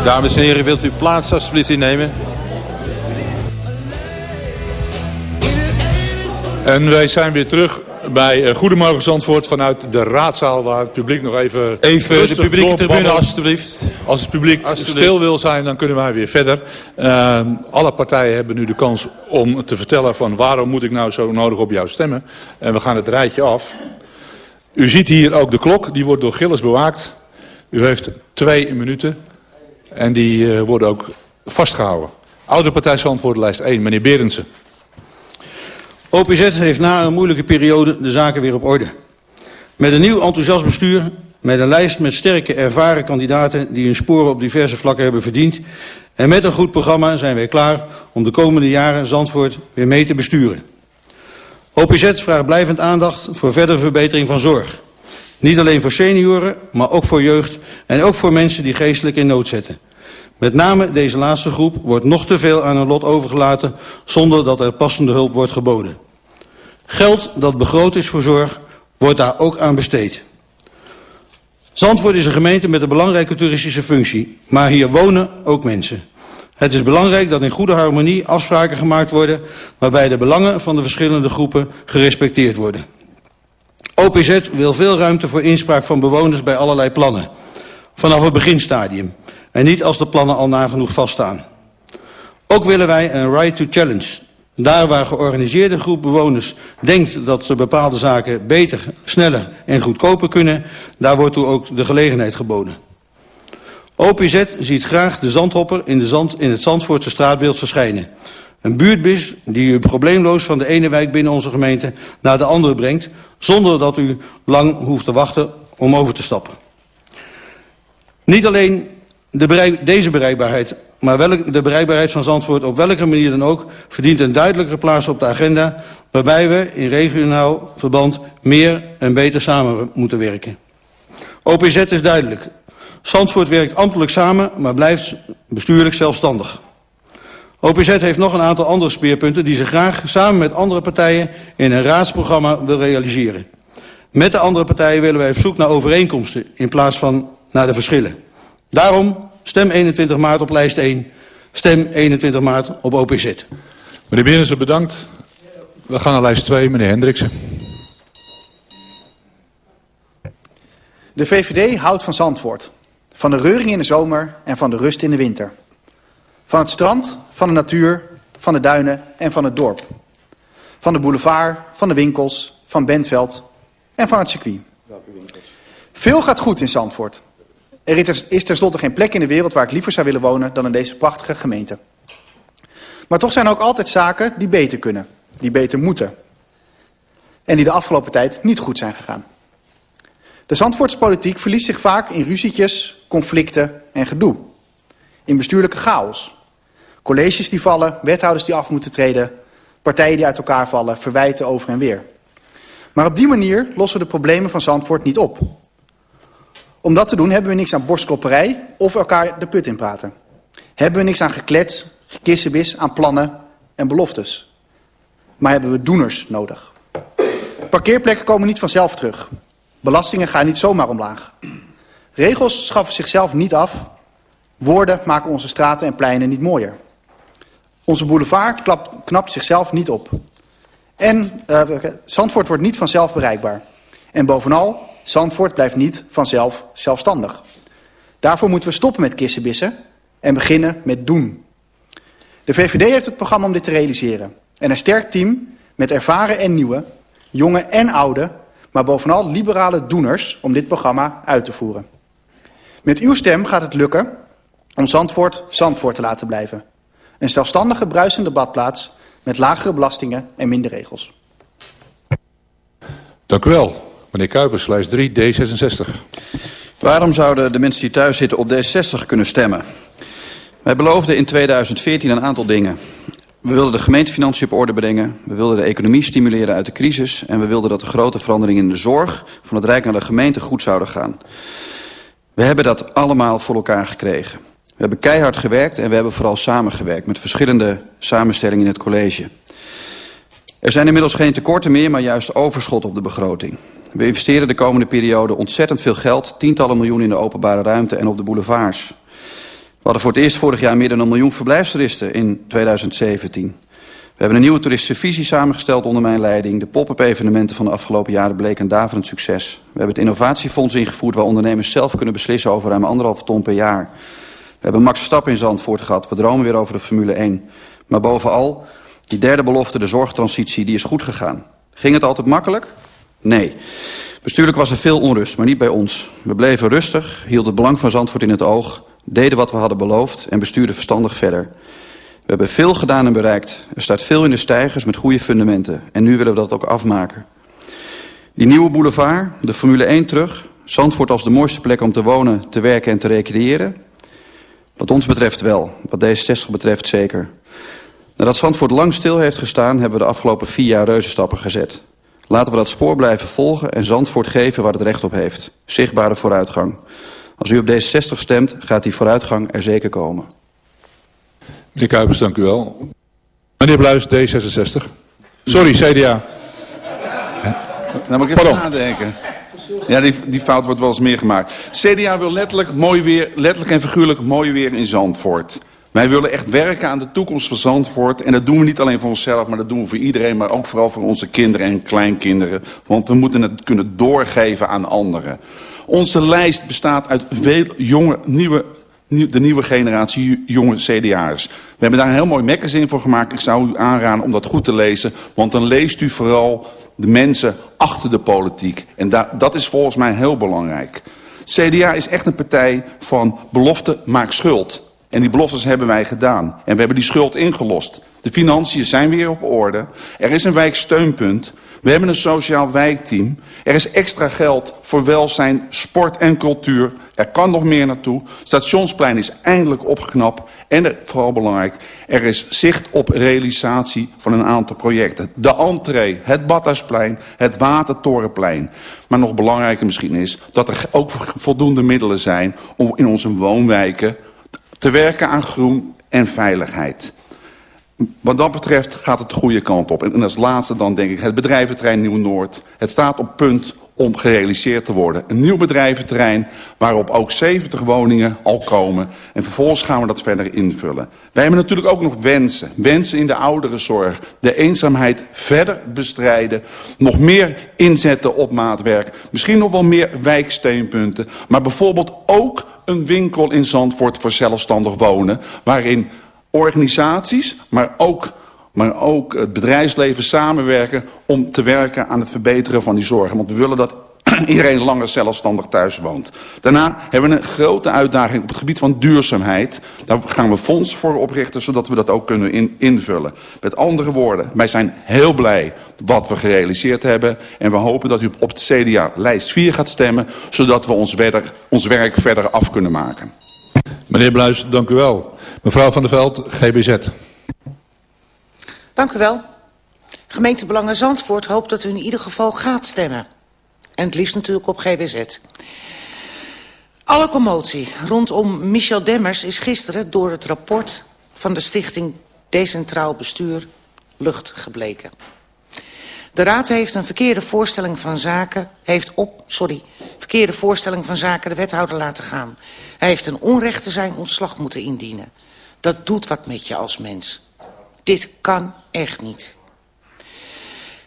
Dames en heren, wilt u plaats alsjeblieft innemen? En wij zijn weer terug bij eh, Goedemorgen Zandvoort vanuit de raadzaal waar het publiek nog even... Even de publieke tribune, alstublieft. Als het publiek stil wil zijn, dan kunnen wij weer verder. Eh, alle partijen hebben nu de kans om te vertellen van waarom moet ik nou zo nodig op jou stemmen. En we gaan het rijtje af. U ziet hier ook de klok, die wordt door Gilles bewaakt. U heeft twee minuten en die eh, worden ook vastgehouden. Oude Partij Zandvoort, lijst 1, meneer Berendsen. OPZ heeft na een moeilijke periode de zaken weer op orde. Met een nieuw enthousiast bestuur, met een lijst met sterke ervaren kandidaten die hun sporen op diverse vlakken hebben verdiend en met een goed programma zijn wij klaar om de komende jaren Zandvoort weer mee te besturen. OPZ vraagt blijvend aandacht voor verdere verbetering van zorg. Niet alleen voor senioren, maar ook voor jeugd en ook voor mensen die geestelijk in nood zetten. Met name deze laatste groep wordt nog te veel aan hun lot overgelaten zonder dat er passende hulp wordt geboden. Geld dat begroot is voor zorg wordt daar ook aan besteed. Zandvoort is een gemeente met een belangrijke toeristische functie, maar hier wonen ook mensen. Het is belangrijk dat in goede harmonie afspraken gemaakt worden waarbij de belangen van de verschillende groepen gerespecteerd worden. OPZ wil veel ruimte voor inspraak van bewoners bij allerlei plannen. Vanaf het beginstadium. En niet als de plannen al nagenoeg vaststaan. Ook willen wij een right to challenge. Daar waar georganiseerde groep bewoners denkt dat ze bepaalde zaken beter, sneller en goedkoper kunnen, daar wordt toe ook de gelegenheid geboden. OPZ ziet graag de zandhopper in, de zand, in het Zandvoortse straatbeeld verschijnen. Een buurtbus die u probleemloos van de ene wijk binnen onze gemeente naar de andere brengt, zonder dat u lang hoeft te wachten om over te stappen. Niet alleen de deze bereikbaarheid, maar welk, de bereikbaarheid van Zandvoort op welke manier dan ook verdient een duidelijke plaats op de agenda waarbij we in regionaal verband meer en beter samen moeten werken. OPZ is duidelijk. Zandvoort werkt ambtelijk samen, maar blijft bestuurlijk zelfstandig. OPZ heeft nog een aantal andere speerpunten die ze graag samen met andere partijen in een raadsprogramma wil realiseren. Met de andere partijen willen wij op zoek naar overeenkomsten in plaats van naar de verschillen. Daarom stem 21 maart op lijst 1, stem 21 maart op OPZ. Meneer Berendsen, bedankt. We gaan naar lijst 2, meneer Hendriksen. De VVD houdt van Zandvoort. Van de reuring in de zomer en van de rust in de winter. Van het strand, van de natuur, van de duinen en van het dorp. Van de boulevard, van de winkels, van Bentveld en van het circuit. Veel gaat goed in Zandvoort. Er is- tenslotte geen plek in de wereld waar ik liever zou willen wonen dan in deze prachtige gemeente. Maar toch zijn er ook altijd zaken die beter kunnen, die beter moeten. en die de afgelopen tijd niet goed zijn gegaan. De Zandvoortse politiek verliest zich vaak in ruzietjes, conflicten en gedoe. In bestuurlijke chaos. Colleges die vallen, wethouders die af moeten treden, partijen die uit elkaar vallen, verwijten over en weer. Maar op die manier lossen we de problemen van Zandvoort niet op. Om dat te doen hebben we niks aan borstklopperij of elkaar de put in praten. Hebben we niks aan geklets, gekissenbis, aan plannen en beloftes. Maar hebben we doeners nodig. Parkeerplekken komen niet vanzelf terug. Belastingen gaan niet zomaar omlaag. Regels schaffen zichzelf niet af. Woorden maken onze straten en pleinen niet mooier. Onze boulevard klapt, knapt zichzelf niet op. En uh, Zandvoort wordt niet vanzelf bereikbaar. En bovenal, Zandvoort blijft niet vanzelf zelfstandig. Daarvoor moeten we stoppen met kissenbissen en beginnen met doen. De VVD heeft het programma om dit te realiseren. En een sterk team met ervaren en nieuwe, jonge en oude, maar bovenal liberale doeners om dit programma uit te voeren. Met uw stem gaat het lukken om Zandvoort Zandvoort te laten blijven. Een zelfstandige bruisende badplaats met lagere belastingen en minder regels. Dank u wel. Meneer Kuipers, lijst 3, D66. Waarom zouden de mensen die thuis zitten op D60 kunnen stemmen? Wij beloofden in 2014 een aantal dingen. We wilden de gemeentefinanciën op orde brengen. We wilden de economie stimuleren uit de crisis. En we wilden dat de grote veranderingen in de zorg van het Rijk naar de gemeente goed zouden gaan. We hebben dat allemaal voor elkaar gekregen. We hebben keihard gewerkt en we hebben vooral samengewerkt met verschillende samenstellingen in het college. Er zijn inmiddels geen tekorten meer, maar juist overschot op de begroting. We investeren de komende periode ontzettend veel geld, tientallen miljoenen in de openbare ruimte en op de boulevards. We hadden voor het eerst vorig jaar meer dan een miljoen verblijfstoeristen in 2017. We hebben een nieuwe toeristische visie samengesteld onder mijn leiding. De pop-up evenementen van de afgelopen jaren bleken een daverend succes. We hebben het innovatiefonds ingevoerd waar ondernemers zelf kunnen beslissen over ruim anderhalve ton per jaar. We hebben Max Verstappen in Zandvoort gehad. We dromen weer over de Formule 1. Maar bovenal, die derde belofte, de zorgtransitie, die is goed gegaan. Ging het altijd makkelijk? Nee. Bestuurlijk was er veel onrust, maar niet bij ons. We bleven rustig, hielden het belang van Zandvoort in het oog... deden wat we hadden beloofd en bestuurden verstandig verder. We hebben veel gedaan en bereikt. Er staat veel in de stijgers met goede fundamenten. En nu willen we dat ook afmaken. Die nieuwe boulevard, de Formule 1 terug... Zandvoort als de mooiste plek om te wonen, te werken en te recreëren... Wat ons betreft wel, wat D66 betreft zeker. Nadat Zandvoort lang stil heeft gestaan... hebben we de afgelopen vier jaar reuzenstappen gezet. Laten we dat spoor blijven volgen en Zandvoort geven waar het recht op heeft. Zichtbare vooruitgang. Als u op D66 stemt, gaat die vooruitgang er zeker komen. Meneer Kuipers, dank u wel. Meneer Bluis, D66. Sorry, CDA. Nou, moet ik even nadenken. Ja, die, die fout wordt wel eens meer gemaakt. CDA wil letterlijk mooi weer, letterlijk en figuurlijk mooi weer in Zandvoort. Wij willen echt werken aan de toekomst van Zandvoort. En dat doen we niet alleen voor onszelf, maar dat doen we voor iedereen. Maar ook vooral voor onze kinderen en kleinkinderen. Want we moeten het kunnen doorgeven aan anderen. Onze lijst bestaat uit veel jonge, nieuwe, nieuw- de nieuwe generatie jonge CDA'ers. We hebben daar een heel mooi magazine voor gemaakt. Ik zou u aanraden om dat goed te lezen. Want dan leest u vooral de mensen achter de politiek. En da dat is volgens mij heel belangrijk. CDA is echt een partij van belofte maak schuld. En die beloftes hebben wij gedaan. En we hebben die schuld ingelost. De financiën zijn weer op orde. Er is een wijksteunpunt. We hebben een sociaal wijkteam. Er is extra geld voor welzijn, sport en cultuur. Er kan nog meer naartoe. Stationsplein is eindelijk opgeknapt. En vooral belangrijk, er is zicht op realisatie van een aantal projecten. De entree, het Badhuisplein, het Watertorenplein. Maar nog belangrijker misschien is dat er ook voldoende middelen zijn... om in onze woonwijken te werken aan groen en veiligheid. Wat dat betreft gaat het de goede kant op. En als laatste dan denk ik het bedrijventerrein Nieuw-Noord. Het staat op punt om gerealiseerd te worden. Een nieuw bedrijventerrein waarop ook 70 woningen al komen. En vervolgens gaan we dat verder invullen. Wij hebben natuurlijk ook nog wensen. Wensen in de ouderenzorg. De eenzaamheid verder bestrijden. Nog meer inzetten op maatwerk. Misschien nog wel meer wijksteunpunten. Maar bijvoorbeeld ook een winkel in Zandvoort voor zelfstandig wonen. Waarin organisaties, maar ook, maar ook het bedrijfsleven samenwerken om te werken aan het verbeteren van die zorg. Want we willen dat iedereen langer zelfstandig thuis woont. Daarna hebben we een grote uitdaging op het gebied van duurzaamheid. Daar gaan we fondsen voor oprichten, zodat we dat ook kunnen in, invullen. Met andere woorden, wij zijn heel blij wat we gerealiseerd hebben. En we hopen dat u op het CDA lijst 4 gaat stemmen, zodat we ons werk, ons werk verder af kunnen maken. Meneer Bluis, dank u wel. Mevrouw van der Veld, GBZ. Dank u wel. Gemeente Belangen Zandvoort hoopt dat u in ieder geval gaat stemmen. En het liefst natuurlijk op GBZ. Alle commotie rondom Michel Demmers is gisteren door het rapport van de stichting Decentraal Bestuur lucht gebleken. De Raad heeft een verkeerde voorstelling van zaken, heeft op, sorry, verkeerde voorstelling van zaken de wethouder laten gaan. Hij heeft een onrechte zijn ontslag moeten indienen. Dat doet wat met je als mens. Dit kan echt niet.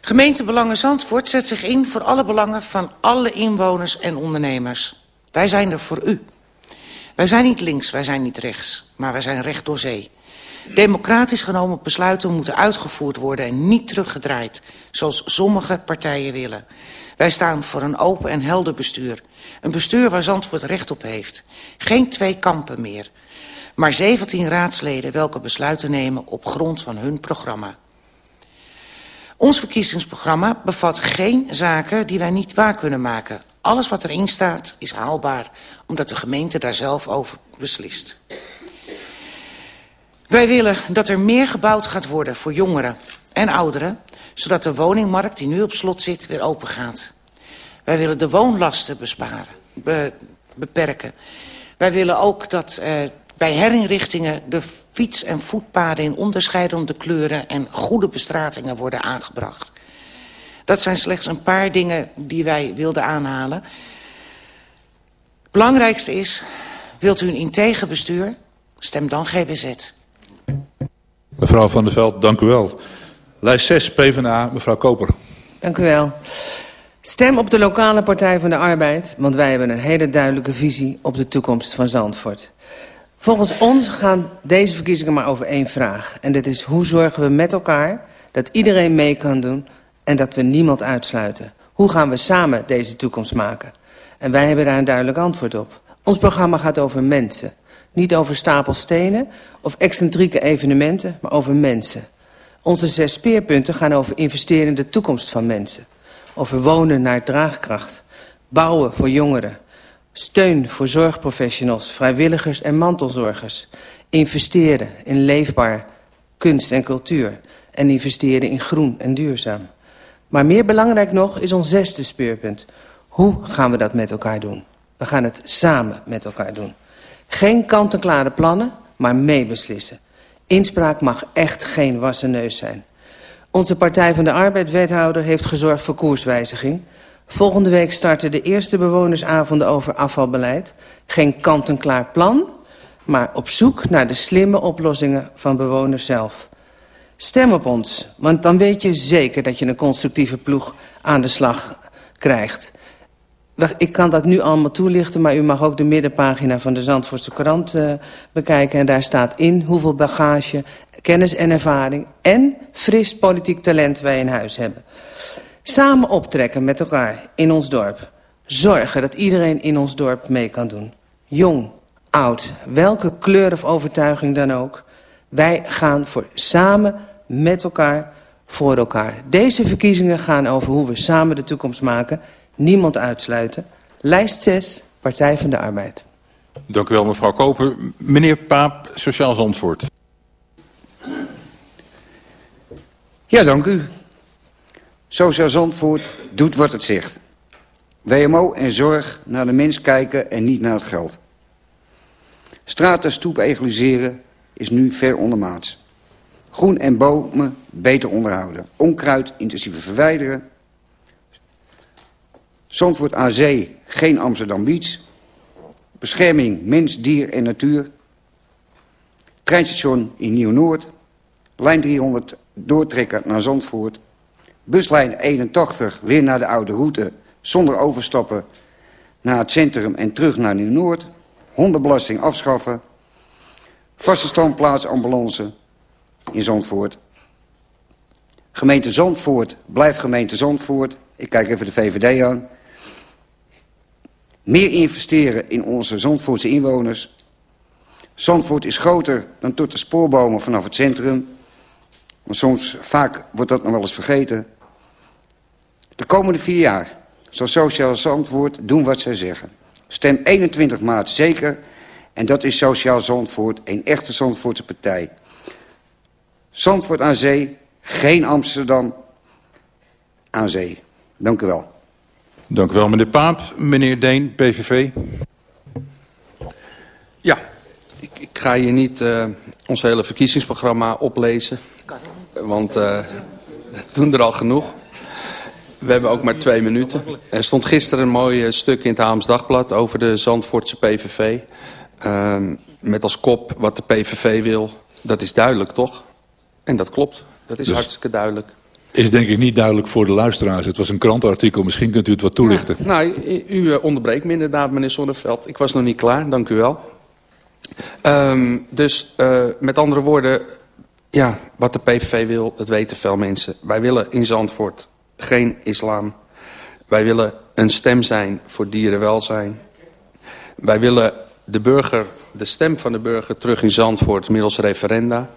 Gemeente Belangen Zandvoort zet zich in voor alle belangen van alle inwoners en ondernemers. Wij zijn er voor u. Wij zijn niet links, wij zijn niet rechts, maar wij zijn recht door zee. Democratisch genomen besluiten moeten uitgevoerd worden en niet teruggedraaid, zoals sommige partijen willen. Wij staan voor een open en helder bestuur. Een bestuur waar Zandvoort recht op heeft. Geen twee kampen meer, maar 17 raadsleden welke besluiten nemen op grond van hun programma. Ons verkiezingsprogramma bevat geen zaken die wij niet waar kunnen maken. Alles wat erin staat is haalbaar, omdat de gemeente daar zelf over beslist. Wij willen dat er meer gebouwd gaat worden voor jongeren en ouderen, zodat de woningmarkt die nu op slot zit weer open gaat. Wij willen de woonlasten besparen, be, beperken. Wij willen ook dat uh, bij herinrichtingen de fiets- en voetpaden in onderscheidende kleuren en goede bestratingen worden aangebracht. Dat zijn slechts een paar dingen die wij wilden aanhalen. Het belangrijkste is, wilt u een integer bestuur? Stem dan GBZ. Mevrouw van der Veld, dank u wel. Lijst 6, PvdA, mevrouw Koper. Dank u wel. Stem op de lokale Partij van de Arbeid, want wij hebben een hele duidelijke visie op de toekomst van Zandvoort. Volgens ons gaan deze verkiezingen maar over één vraag. En dat is hoe zorgen we met elkaar dat iedereen mee kan doen en dat we niemand uitsluiten. Hoe gaan we samen deze toekomst maken? En wij hebben daar een duidelijk antwoord op. Ons programma gaat over mensen. Niet over stapels stenen of excentrieke evenementen, maar over mensen. Onze zes speerpunten gaan over investeren in de toekomst van mensen. Over wonen naar draagkracht. Bouwen voor jongeren. Steun voor zorgprofessionals, vrijwilligers en mantelzorgers. Investeren in leefbaar kunst en cultuur. En investeren in groen en duurzaam. Maar meer belangrijk nog is ons zesde speerpunt. Hoe gaan we dat met elkaar doen? We gaan het samen met elkaar doen. Geen kant-en-klare plannen, maar meebeslissen. Inspraak mag echt geen wassen neus zijn. Onze Partij van de Arbeid-wethouder heeft gezorgd voor koerswijziging. Volgende week starten de eerste bewonersavonden over afvalbeleid. Geen kant-en-klaar plan, maar op zoek naar de slimme oplossingen van bewoners zelf. Stem op ons, want dan weet je zeker dat je een constructieve ploeg aan de slag krijgt. Ik kan dat nu allemaal toelichten, maar u mag ook de middenpagina van de Zandvoortse krant uh, bekijken. En daar staat in hoeveel bagage, kennis en ervaring en fris politiek talent wij in huis hebben. Samen optrekken met elkaar in ons dorp. Zorgen dat iedereen in ons dorp mee kan doen. Jong, oud, welke kleur of overtuiging dan ook. Wij gaan voor samen met elkaar voor elkaar. Deze verkiezingen gaan over hoe we samen de toekomst maken. Niemand uitsluiten. Lijst 6, Partij van de Arbeid. Dank u wel, mevrouw Koper. Meneer Paap, Sociaal Zandvoort. Ja, dank u. Sociaal Zandvoort doet wat het zegt. WMO en zorg naar de mens kijken en niet naar het geld. Straten stoepen egaliseren is nu ver ondermaats. Groen en bomen beter onderhouden. Onkruid intensiever verwijderen. Zandvoort aan zee, geen Amsterdam Beach. Bescherming mens, dier en natuur. Treinstation in Nieuw-Noord. Lijn 300 doortrekken naar Zandvoort. Buslijn 81 weer naar de oude route zonder overstappen naar het centrum en terug naar Nieuw-Noord. Hondenbelasting afschaffen. Vaste standplaats ambulance in Zandvoort. Gemeente Zandvoort blijft gemeente Zandvoort. Ik kijk even de VVD aan. Meer investeren in onze Zandvoortse inwoners. Zandvoort is groter dan tot de spoorbomen vanaf het centrum. Maar soms, vaak wordt dat nog wel eens vergeten. De komende vier jaar zal Sociaal Zandvoort doen wat zij zeggen. Stem 21 maart zeker. En dat is Sociaal Zandvoort, een echte Zandvoortse partij. Zandvoort aan zee, geen Amsterdam aan zee. Dank u wel. Dank u wel, meneer Paap. Meneer Deen, PVV. Ja, ik, ik ga hier niet uh, ons hele verkiezingsprogramma oplezen. Want uh, we doen er al genoeg. We hebben ook maar twee minuten. Er stond gisteren een mooi stuk in het Haams Dagblad over de Zandvoortse PVV. Uh, met als kop wat de PVV wil. Dat is duidelijk, toch? En dat klopt. Dat is Dus- hartstikke duidelijk. Is denk ik niet duidelijk voor de luisteraars. Het was een krantenartikel, misschien kunt u het wat toelichten. Nou, u, u eh, onderbreekt me inderdaad, meneer Zonneveld. Ik was nog niet klaar, dank u wel. Ehm, dus uh, met andere woorden, ja, wat de PVV wil, dat weten veel mensen. Wij willen in Zandvoort geen islam. Wij willen een stem zijn voor dierenwelzijn. Wij willen de burger, de stem van de burger terug in Zandvoort middels referenda.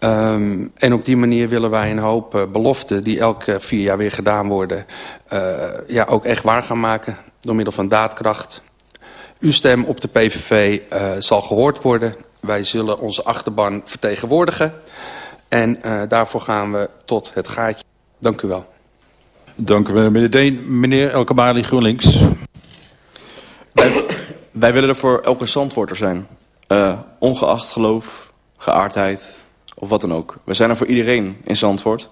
Um, en op die manier willen wij een hoop uh, beloften die elke vier jaar weer gedaan worden, uh, ja, ook echt waar gaan maken door middel van daadkracht. Uw stem op de PVV uh, zal gehoord worden. Wij zullen onze achterban vertegenwoordigen. En daarvoor gaan we tot het gaatje. Dank u wel. Dank u wel, meneer Deen. Meneer Elkabali, GroenLinks. Wij, wij willen er voor elke zandvoorter zijn. Uh, ongeacht geloof, geaardheid of wat dan ook. We zijn er voor iedereen in Zandvoort.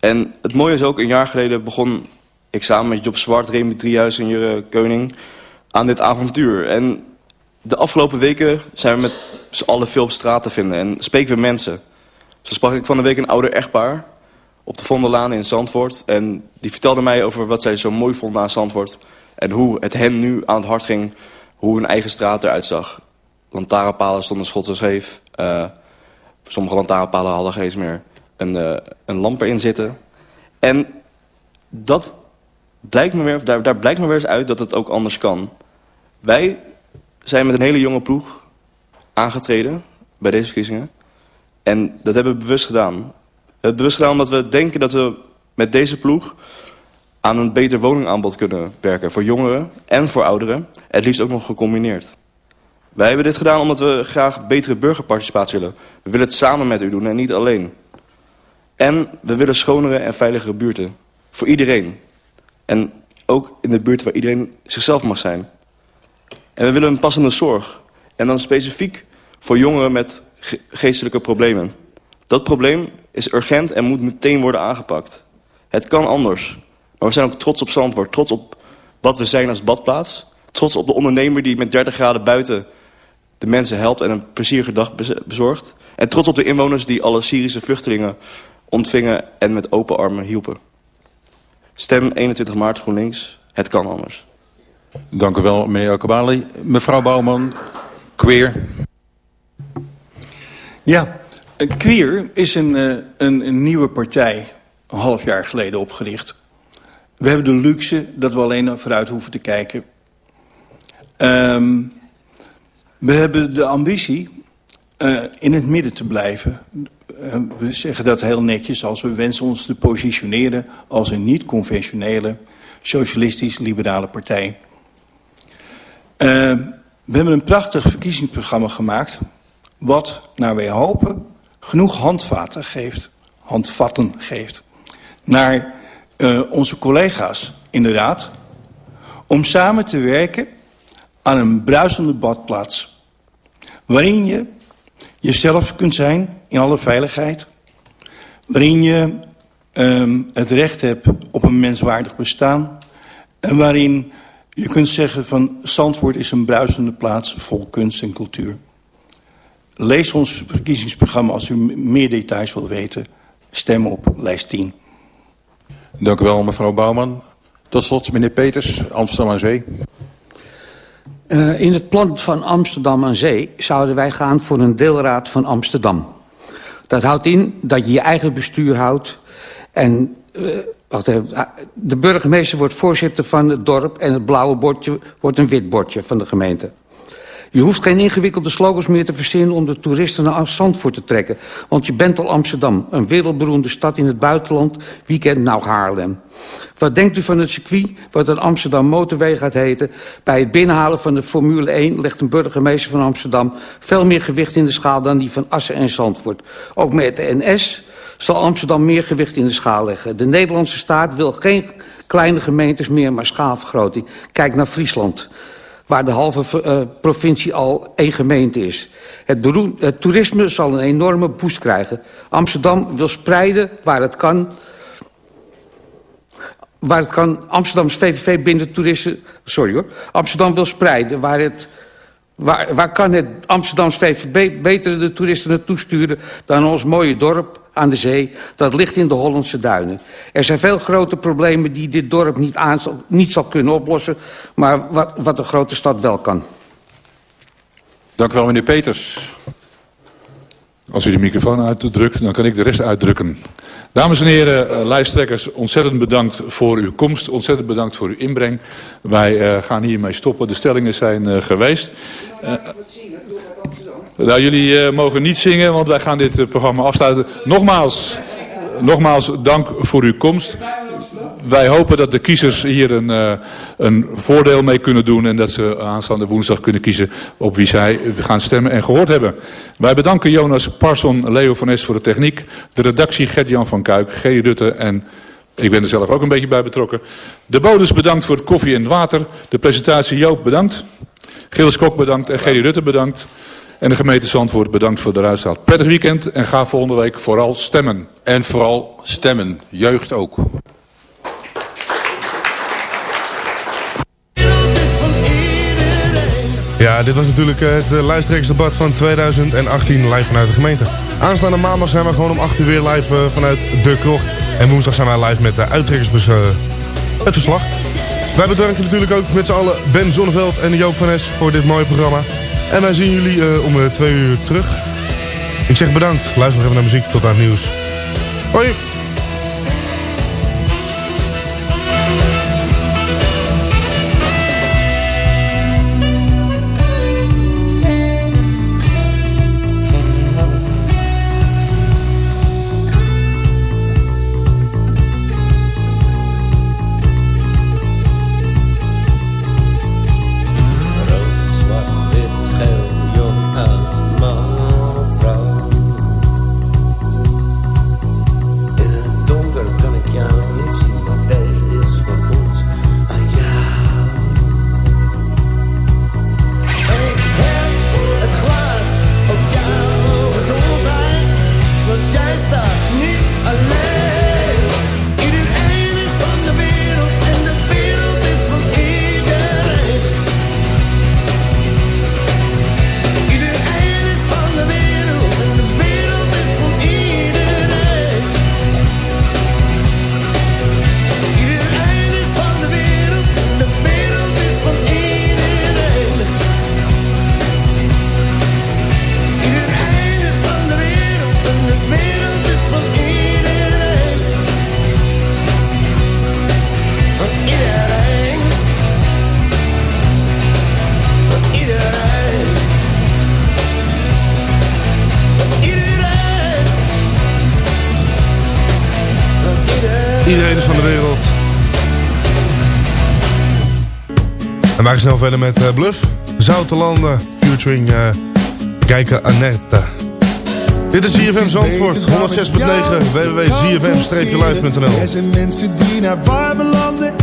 En het mooie is ook, een jaar geleden begon ik samen met Job Zwart, Remy Driehuis en Jure Keuning aan dit avontuur. En de afgelopen weken zijn we met z'n allen veel op straat te vinden en spreken we mensen. Zo sprak ik van de week een ouder echtpaar op de Vondellaan in Zandvoort. En die vertelde mij over wat zij zo mooi vonden aan Zandvoort. En hoe het hen nu aan het hart ging, hoe hun eigen straat eruit zag. Lantaarnpalen stonden schots en scheef. Uh, sommige lantaarnpalen hadden geen eens meer een, uh, een lamp erin zitten. En dat blijkt me weer, daar, daar blijkt me weer eens uit dat het ook anders kan. Wij zijn met een hele jonge ploeg aangetreden bij deze verkiezingen. En dat hebben we bewust gedaan. Het bewust gedaan omdat we denken dat we met deze ploeg aan een beter woningaanbod kunnen werken. Voor jongeren en voor ouderen. Het liefst ook nog gecombineerd. Wij hebben dit gedaan omdat we graag betere burgerparticipatie willen. We willen het samen met u doen en niet alleen. En we willen schonere en veiligere buurten. Voor iedereen. En ook in de buurt waar iedereen zichzelf mag zijn. En we willen een passende zorg. En dan specifiek voor jongeren met ge geestelijke problemen. Dat probleem is urgent en moet meteen worden aangepakt. Het kan anders. Maar we zijn ook trots op Zandvoort. Trots op wat we zijn als badplaats. Trots op de ondernemer die met 30 graden buiten de mensen helpt en een plezierige dag bezorgt. En trots op de inwoners die alle Syrische vluchtelingen ontvingen en met open armen hielpen. Stem 21 maart GroenLinks. Het kan anders. Dank u wel, meneer Elkabali. Mevrouw Bouwman, queer. Ja, Queer is een, uh, een, een nieuwe partij, een half jaar geleden opgericht. We hebben de luxe dat we alleen vooruit hoeven te kijken. Um, we hebben de ambitie uh, in het midden te blijven. Uh, we zeggen dat heel netjes als we wensen ons te positioneren als een niet-conventionele socialistisch-liberale partij. Uh, we hebben een prachtig verkiezingsprogramma gemaakt wat, naar wij hopen, genoeg handvaten geeft, handvatten geeft, naar uh, onze collega's in de Raad, om samen te werken aan een bruisende badplaats, waarin je jezelf kunt zijn in alle veiligheid, waarin je um, het recht hebt op een menswaardig bestaan en waarin je kunt zeggen van Zandvoort is een bruisende plaats vol kunst en cultuur. Lees ons verkiezingsprogramma als u meer details wil weten. Stem op lijst 10. Dank u wel, mevrouw Bouwman. Tot slot, meneer Peters, Amsterdam aan Zee. Uh, in het plan van Amsterdam aan Zee zouden wij gaan voor een deelraad van Amsterdam. Dat houdt in dat je je eigen bestuur houdt en uh, Wacht even. Ah, De burgemeester wordt voorzitter van het dorp... en het blauwe bordje wordt een wit bordje van de gemeente. Je hoeft geen ingewikkelde slogans meer te verzinnen... om de toeristen naar Zandvoort te trekken. Want je bent al Amsterdam, een wereldberoemde stad in het buitenland. Wie kent nou Haarlem? Wat denkt u van het circuit wat een Amsterdam Motorweg gaat heten? Bij het binnenhalen van de Formule 1 legt een burgemeester van Amsterdam... veel meer gewicht in de schaal dan die van Assen en Zandvoort. Ook met de NS zal Amsterdam meer gewicht in de schaal leggen. De Nederlandse staat wil geen kleine gemeentes meer, maar schaalvergroting. Kijk naar Friesland waar de halve uh, provincie al één gemeente is. Het, toerisme zal een enorme boost krijgen. Amsterdam wil spreiden waar het kan... Waar het kan, Amsterdams VVV binnen toeristen... Sorry hoor. Amsterdam wil spreiden waar het... Waar, waar kan het Amsterdams VVB beter de toeristen naartoe sturen... dan ons mooie dorp aan de zee, dat ligt in de Hollandse duinen. Er zijn veel grote problemen die dit dorp niet, aan, zal- niet zal kunnen oplossen... maar wat, wat de grote stad wel kan. Dank u wel, meneer Peters. Als u de microfoon uitdrukt, dan kan ik de rest uitdrukken. Dames en heren, eh, lijsttrekkers, ontzettend bedankt voor uw komst. Ontzettend bedankt voor uw inbreng. Wij eh, gaan hiermee stoppen. De stellingen zijn eh, geweest. Nou, jullie eh, mogen niet zingen, want wij gaan dit eh, programma afsluiten. Nogmaals, nogmaals dank voor uw komst. Wij hopen dat de kiezers hier een, eh, een voordeel mee kunnen doen... en dat ze aanstaande woensdag kunnen kiezen op wie zij gaan stemmen en gehoord hebben. Wij bedanken Jonas Parson, Leo van Es voor de techniek... de redactie Gert-Jan van Kuik, G. Rutte en ik ben er zelf ook een beetje bij betrokken. De bodus bedankt voor het koffie en het water. De presentatie Joop bedankt. Gilles Kok bedankt en Gerry Rutte bedankt. En de gemeente Zandvoort bedankt voor de uitstaat. Prettig weekend en ga volgende week vooral stemmen. En vooral stemmen. Jeugd ook. Ja, dit was natuurlijk eh, het uh, lijsttrekkersdebat van 2018 live vanuit de gemeente. Aanstaande maandag zijn we gewoon om 8 uur weer live eh, vanuit De Krocht. En woensdag zijn wij live met de uittrekkersbus, eh, het verslag. Wij bedanken natuurlijk ook met z'n allen Ben Zonneveld en Joop van Es voor dit mooie programma. En wij zien jullie eh, om eh, twee uur terug. Ik zeg bedankt. Luister nog even naar muziek tot aan het nieuws. Hoi! Wij gaan snel verder met eh, Bluff. Zoutelanden, featuring uh, Kijken Annette. Dit is ZFM Zandvoort, 106.9, www.zfm-live.nl Er zijn mensen die naar warme landen.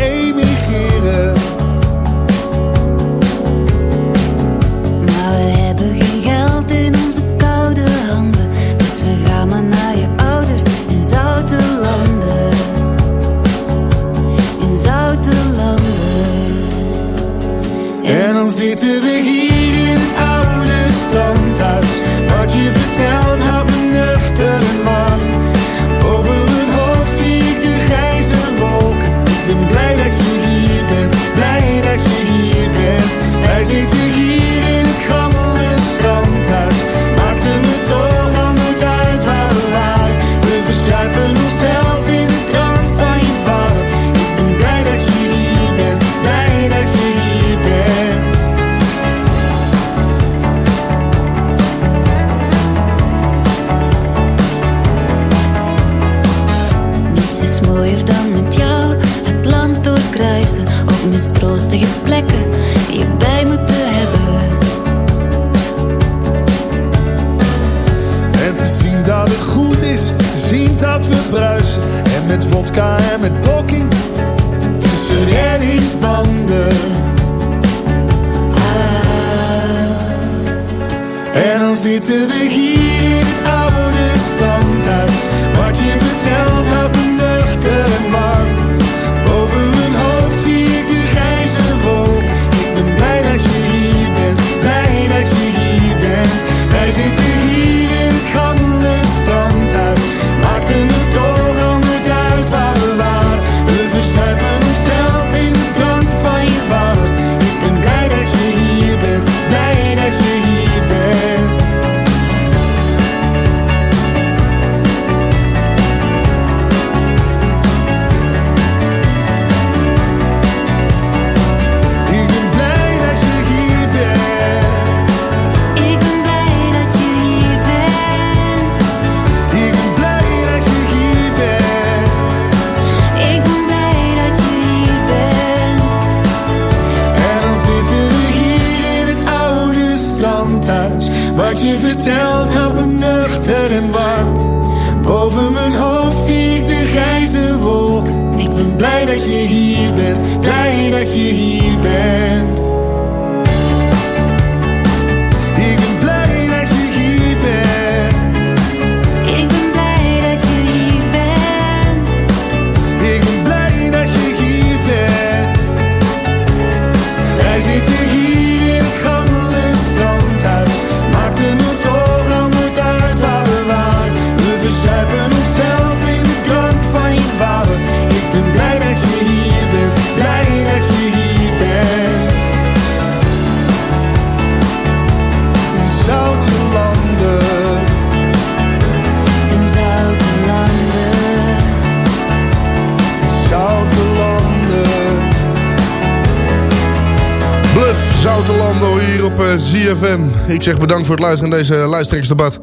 Ik zeg bedankt voor het luisteren naar deze lijsttrekkersdebat.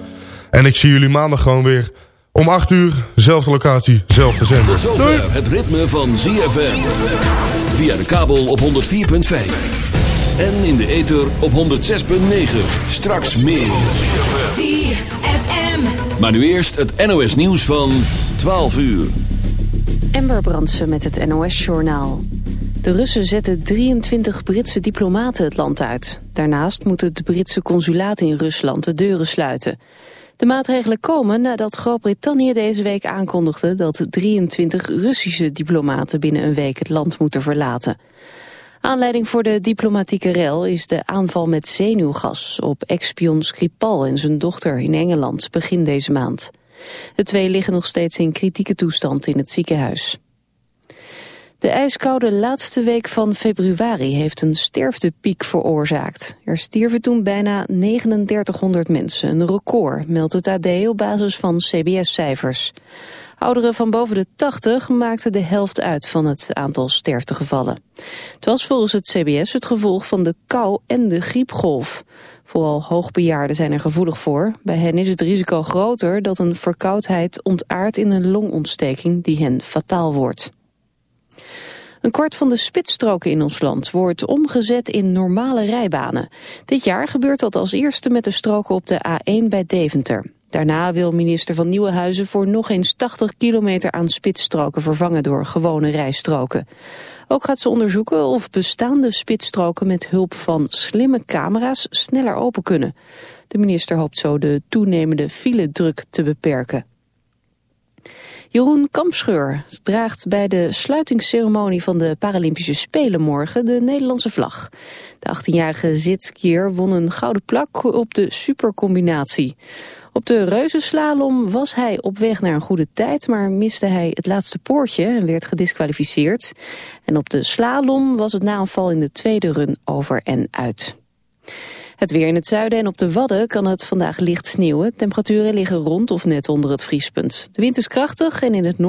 En ik zie jullie maandag gewoon weer om 8 uur, zelfde locatie, zelfde zender. Tot zover het ritme van ZFM. Via de kabel op 104.5. En in de ether op 106.9. Straks meer. ZFM. Maar nu eerst het NOS nieuws van 12 uur. Ember Brandsen met het NOS-journaal. De Russen zetten 23 Britse diplomaten het land uit. Daarnaast moet het Britse consulaat in Rusland de deuren sluiten. De maatregelen komen nadat Groot-Brittannië deze week aankondigde... dat 23 Russische diplomaten binnen een week het land moeten verlaten. Aanleiding voor de diplomatieke rel is de aanval met zenuwgas... op ex-spion Skripal en zijn dochter in Engeland begin deze maand. De twee liggen nog steeds in kritieke toestand in het ziekenhuis. De ijskoude laatste week van februari heeft een sterftepiek veroorzaakt. Er stierven toen bijna 3900 mensen, een record, meldt het AD op basis van CBS-cijfers. Ouderen van boven de 80 maakten de helft uit van het aantal sterftegevallen. Het was volgens het CBS het gevolg van de kou en de griepgolf. Vooral hoogbejaarden zijn er gevoelig voor. Bij hen is het risico groter dat een verkoudheid ontaart in een longontsteking die hen fataal wordt. Een kwart van de spitsstroken in ons land wordt omgezet in normale rijbanen. Dit jaar gebeurt dat als eerste met de stroken op de A1 bij Deventer. Daarna wil minister van Nieuwenhuizen voor nog eens 80 kilometer aan spitsstroken vervangen door gewone rijstroken. Ook gaat ze onderzoeken of bestaande spitsstroken met hulp van slimme camera's sneller open kunnen. De minister hoopt zo de toenemende file-druk te beperken. Jeroen Kampscheur draagt bij de sluitingsceremonie van de Paralympische Spelen morgen de Nederlandse vlag. De 18-jarige zitskier won een gouden plak op de supercombinatie. Op de reuzenslalom was hij op weg naar een goede tijd, maar miste hij het laatste poortje en werd gedisqualificeerd. En op de slalom was het na een val in de tweede run over en uit. Het weer in het zuiden en op de Wadden kan het vandaag licht sneeuwen. Temperaturen liggen rond of net onder het vriespunt. De wind is krachtig en in het noorden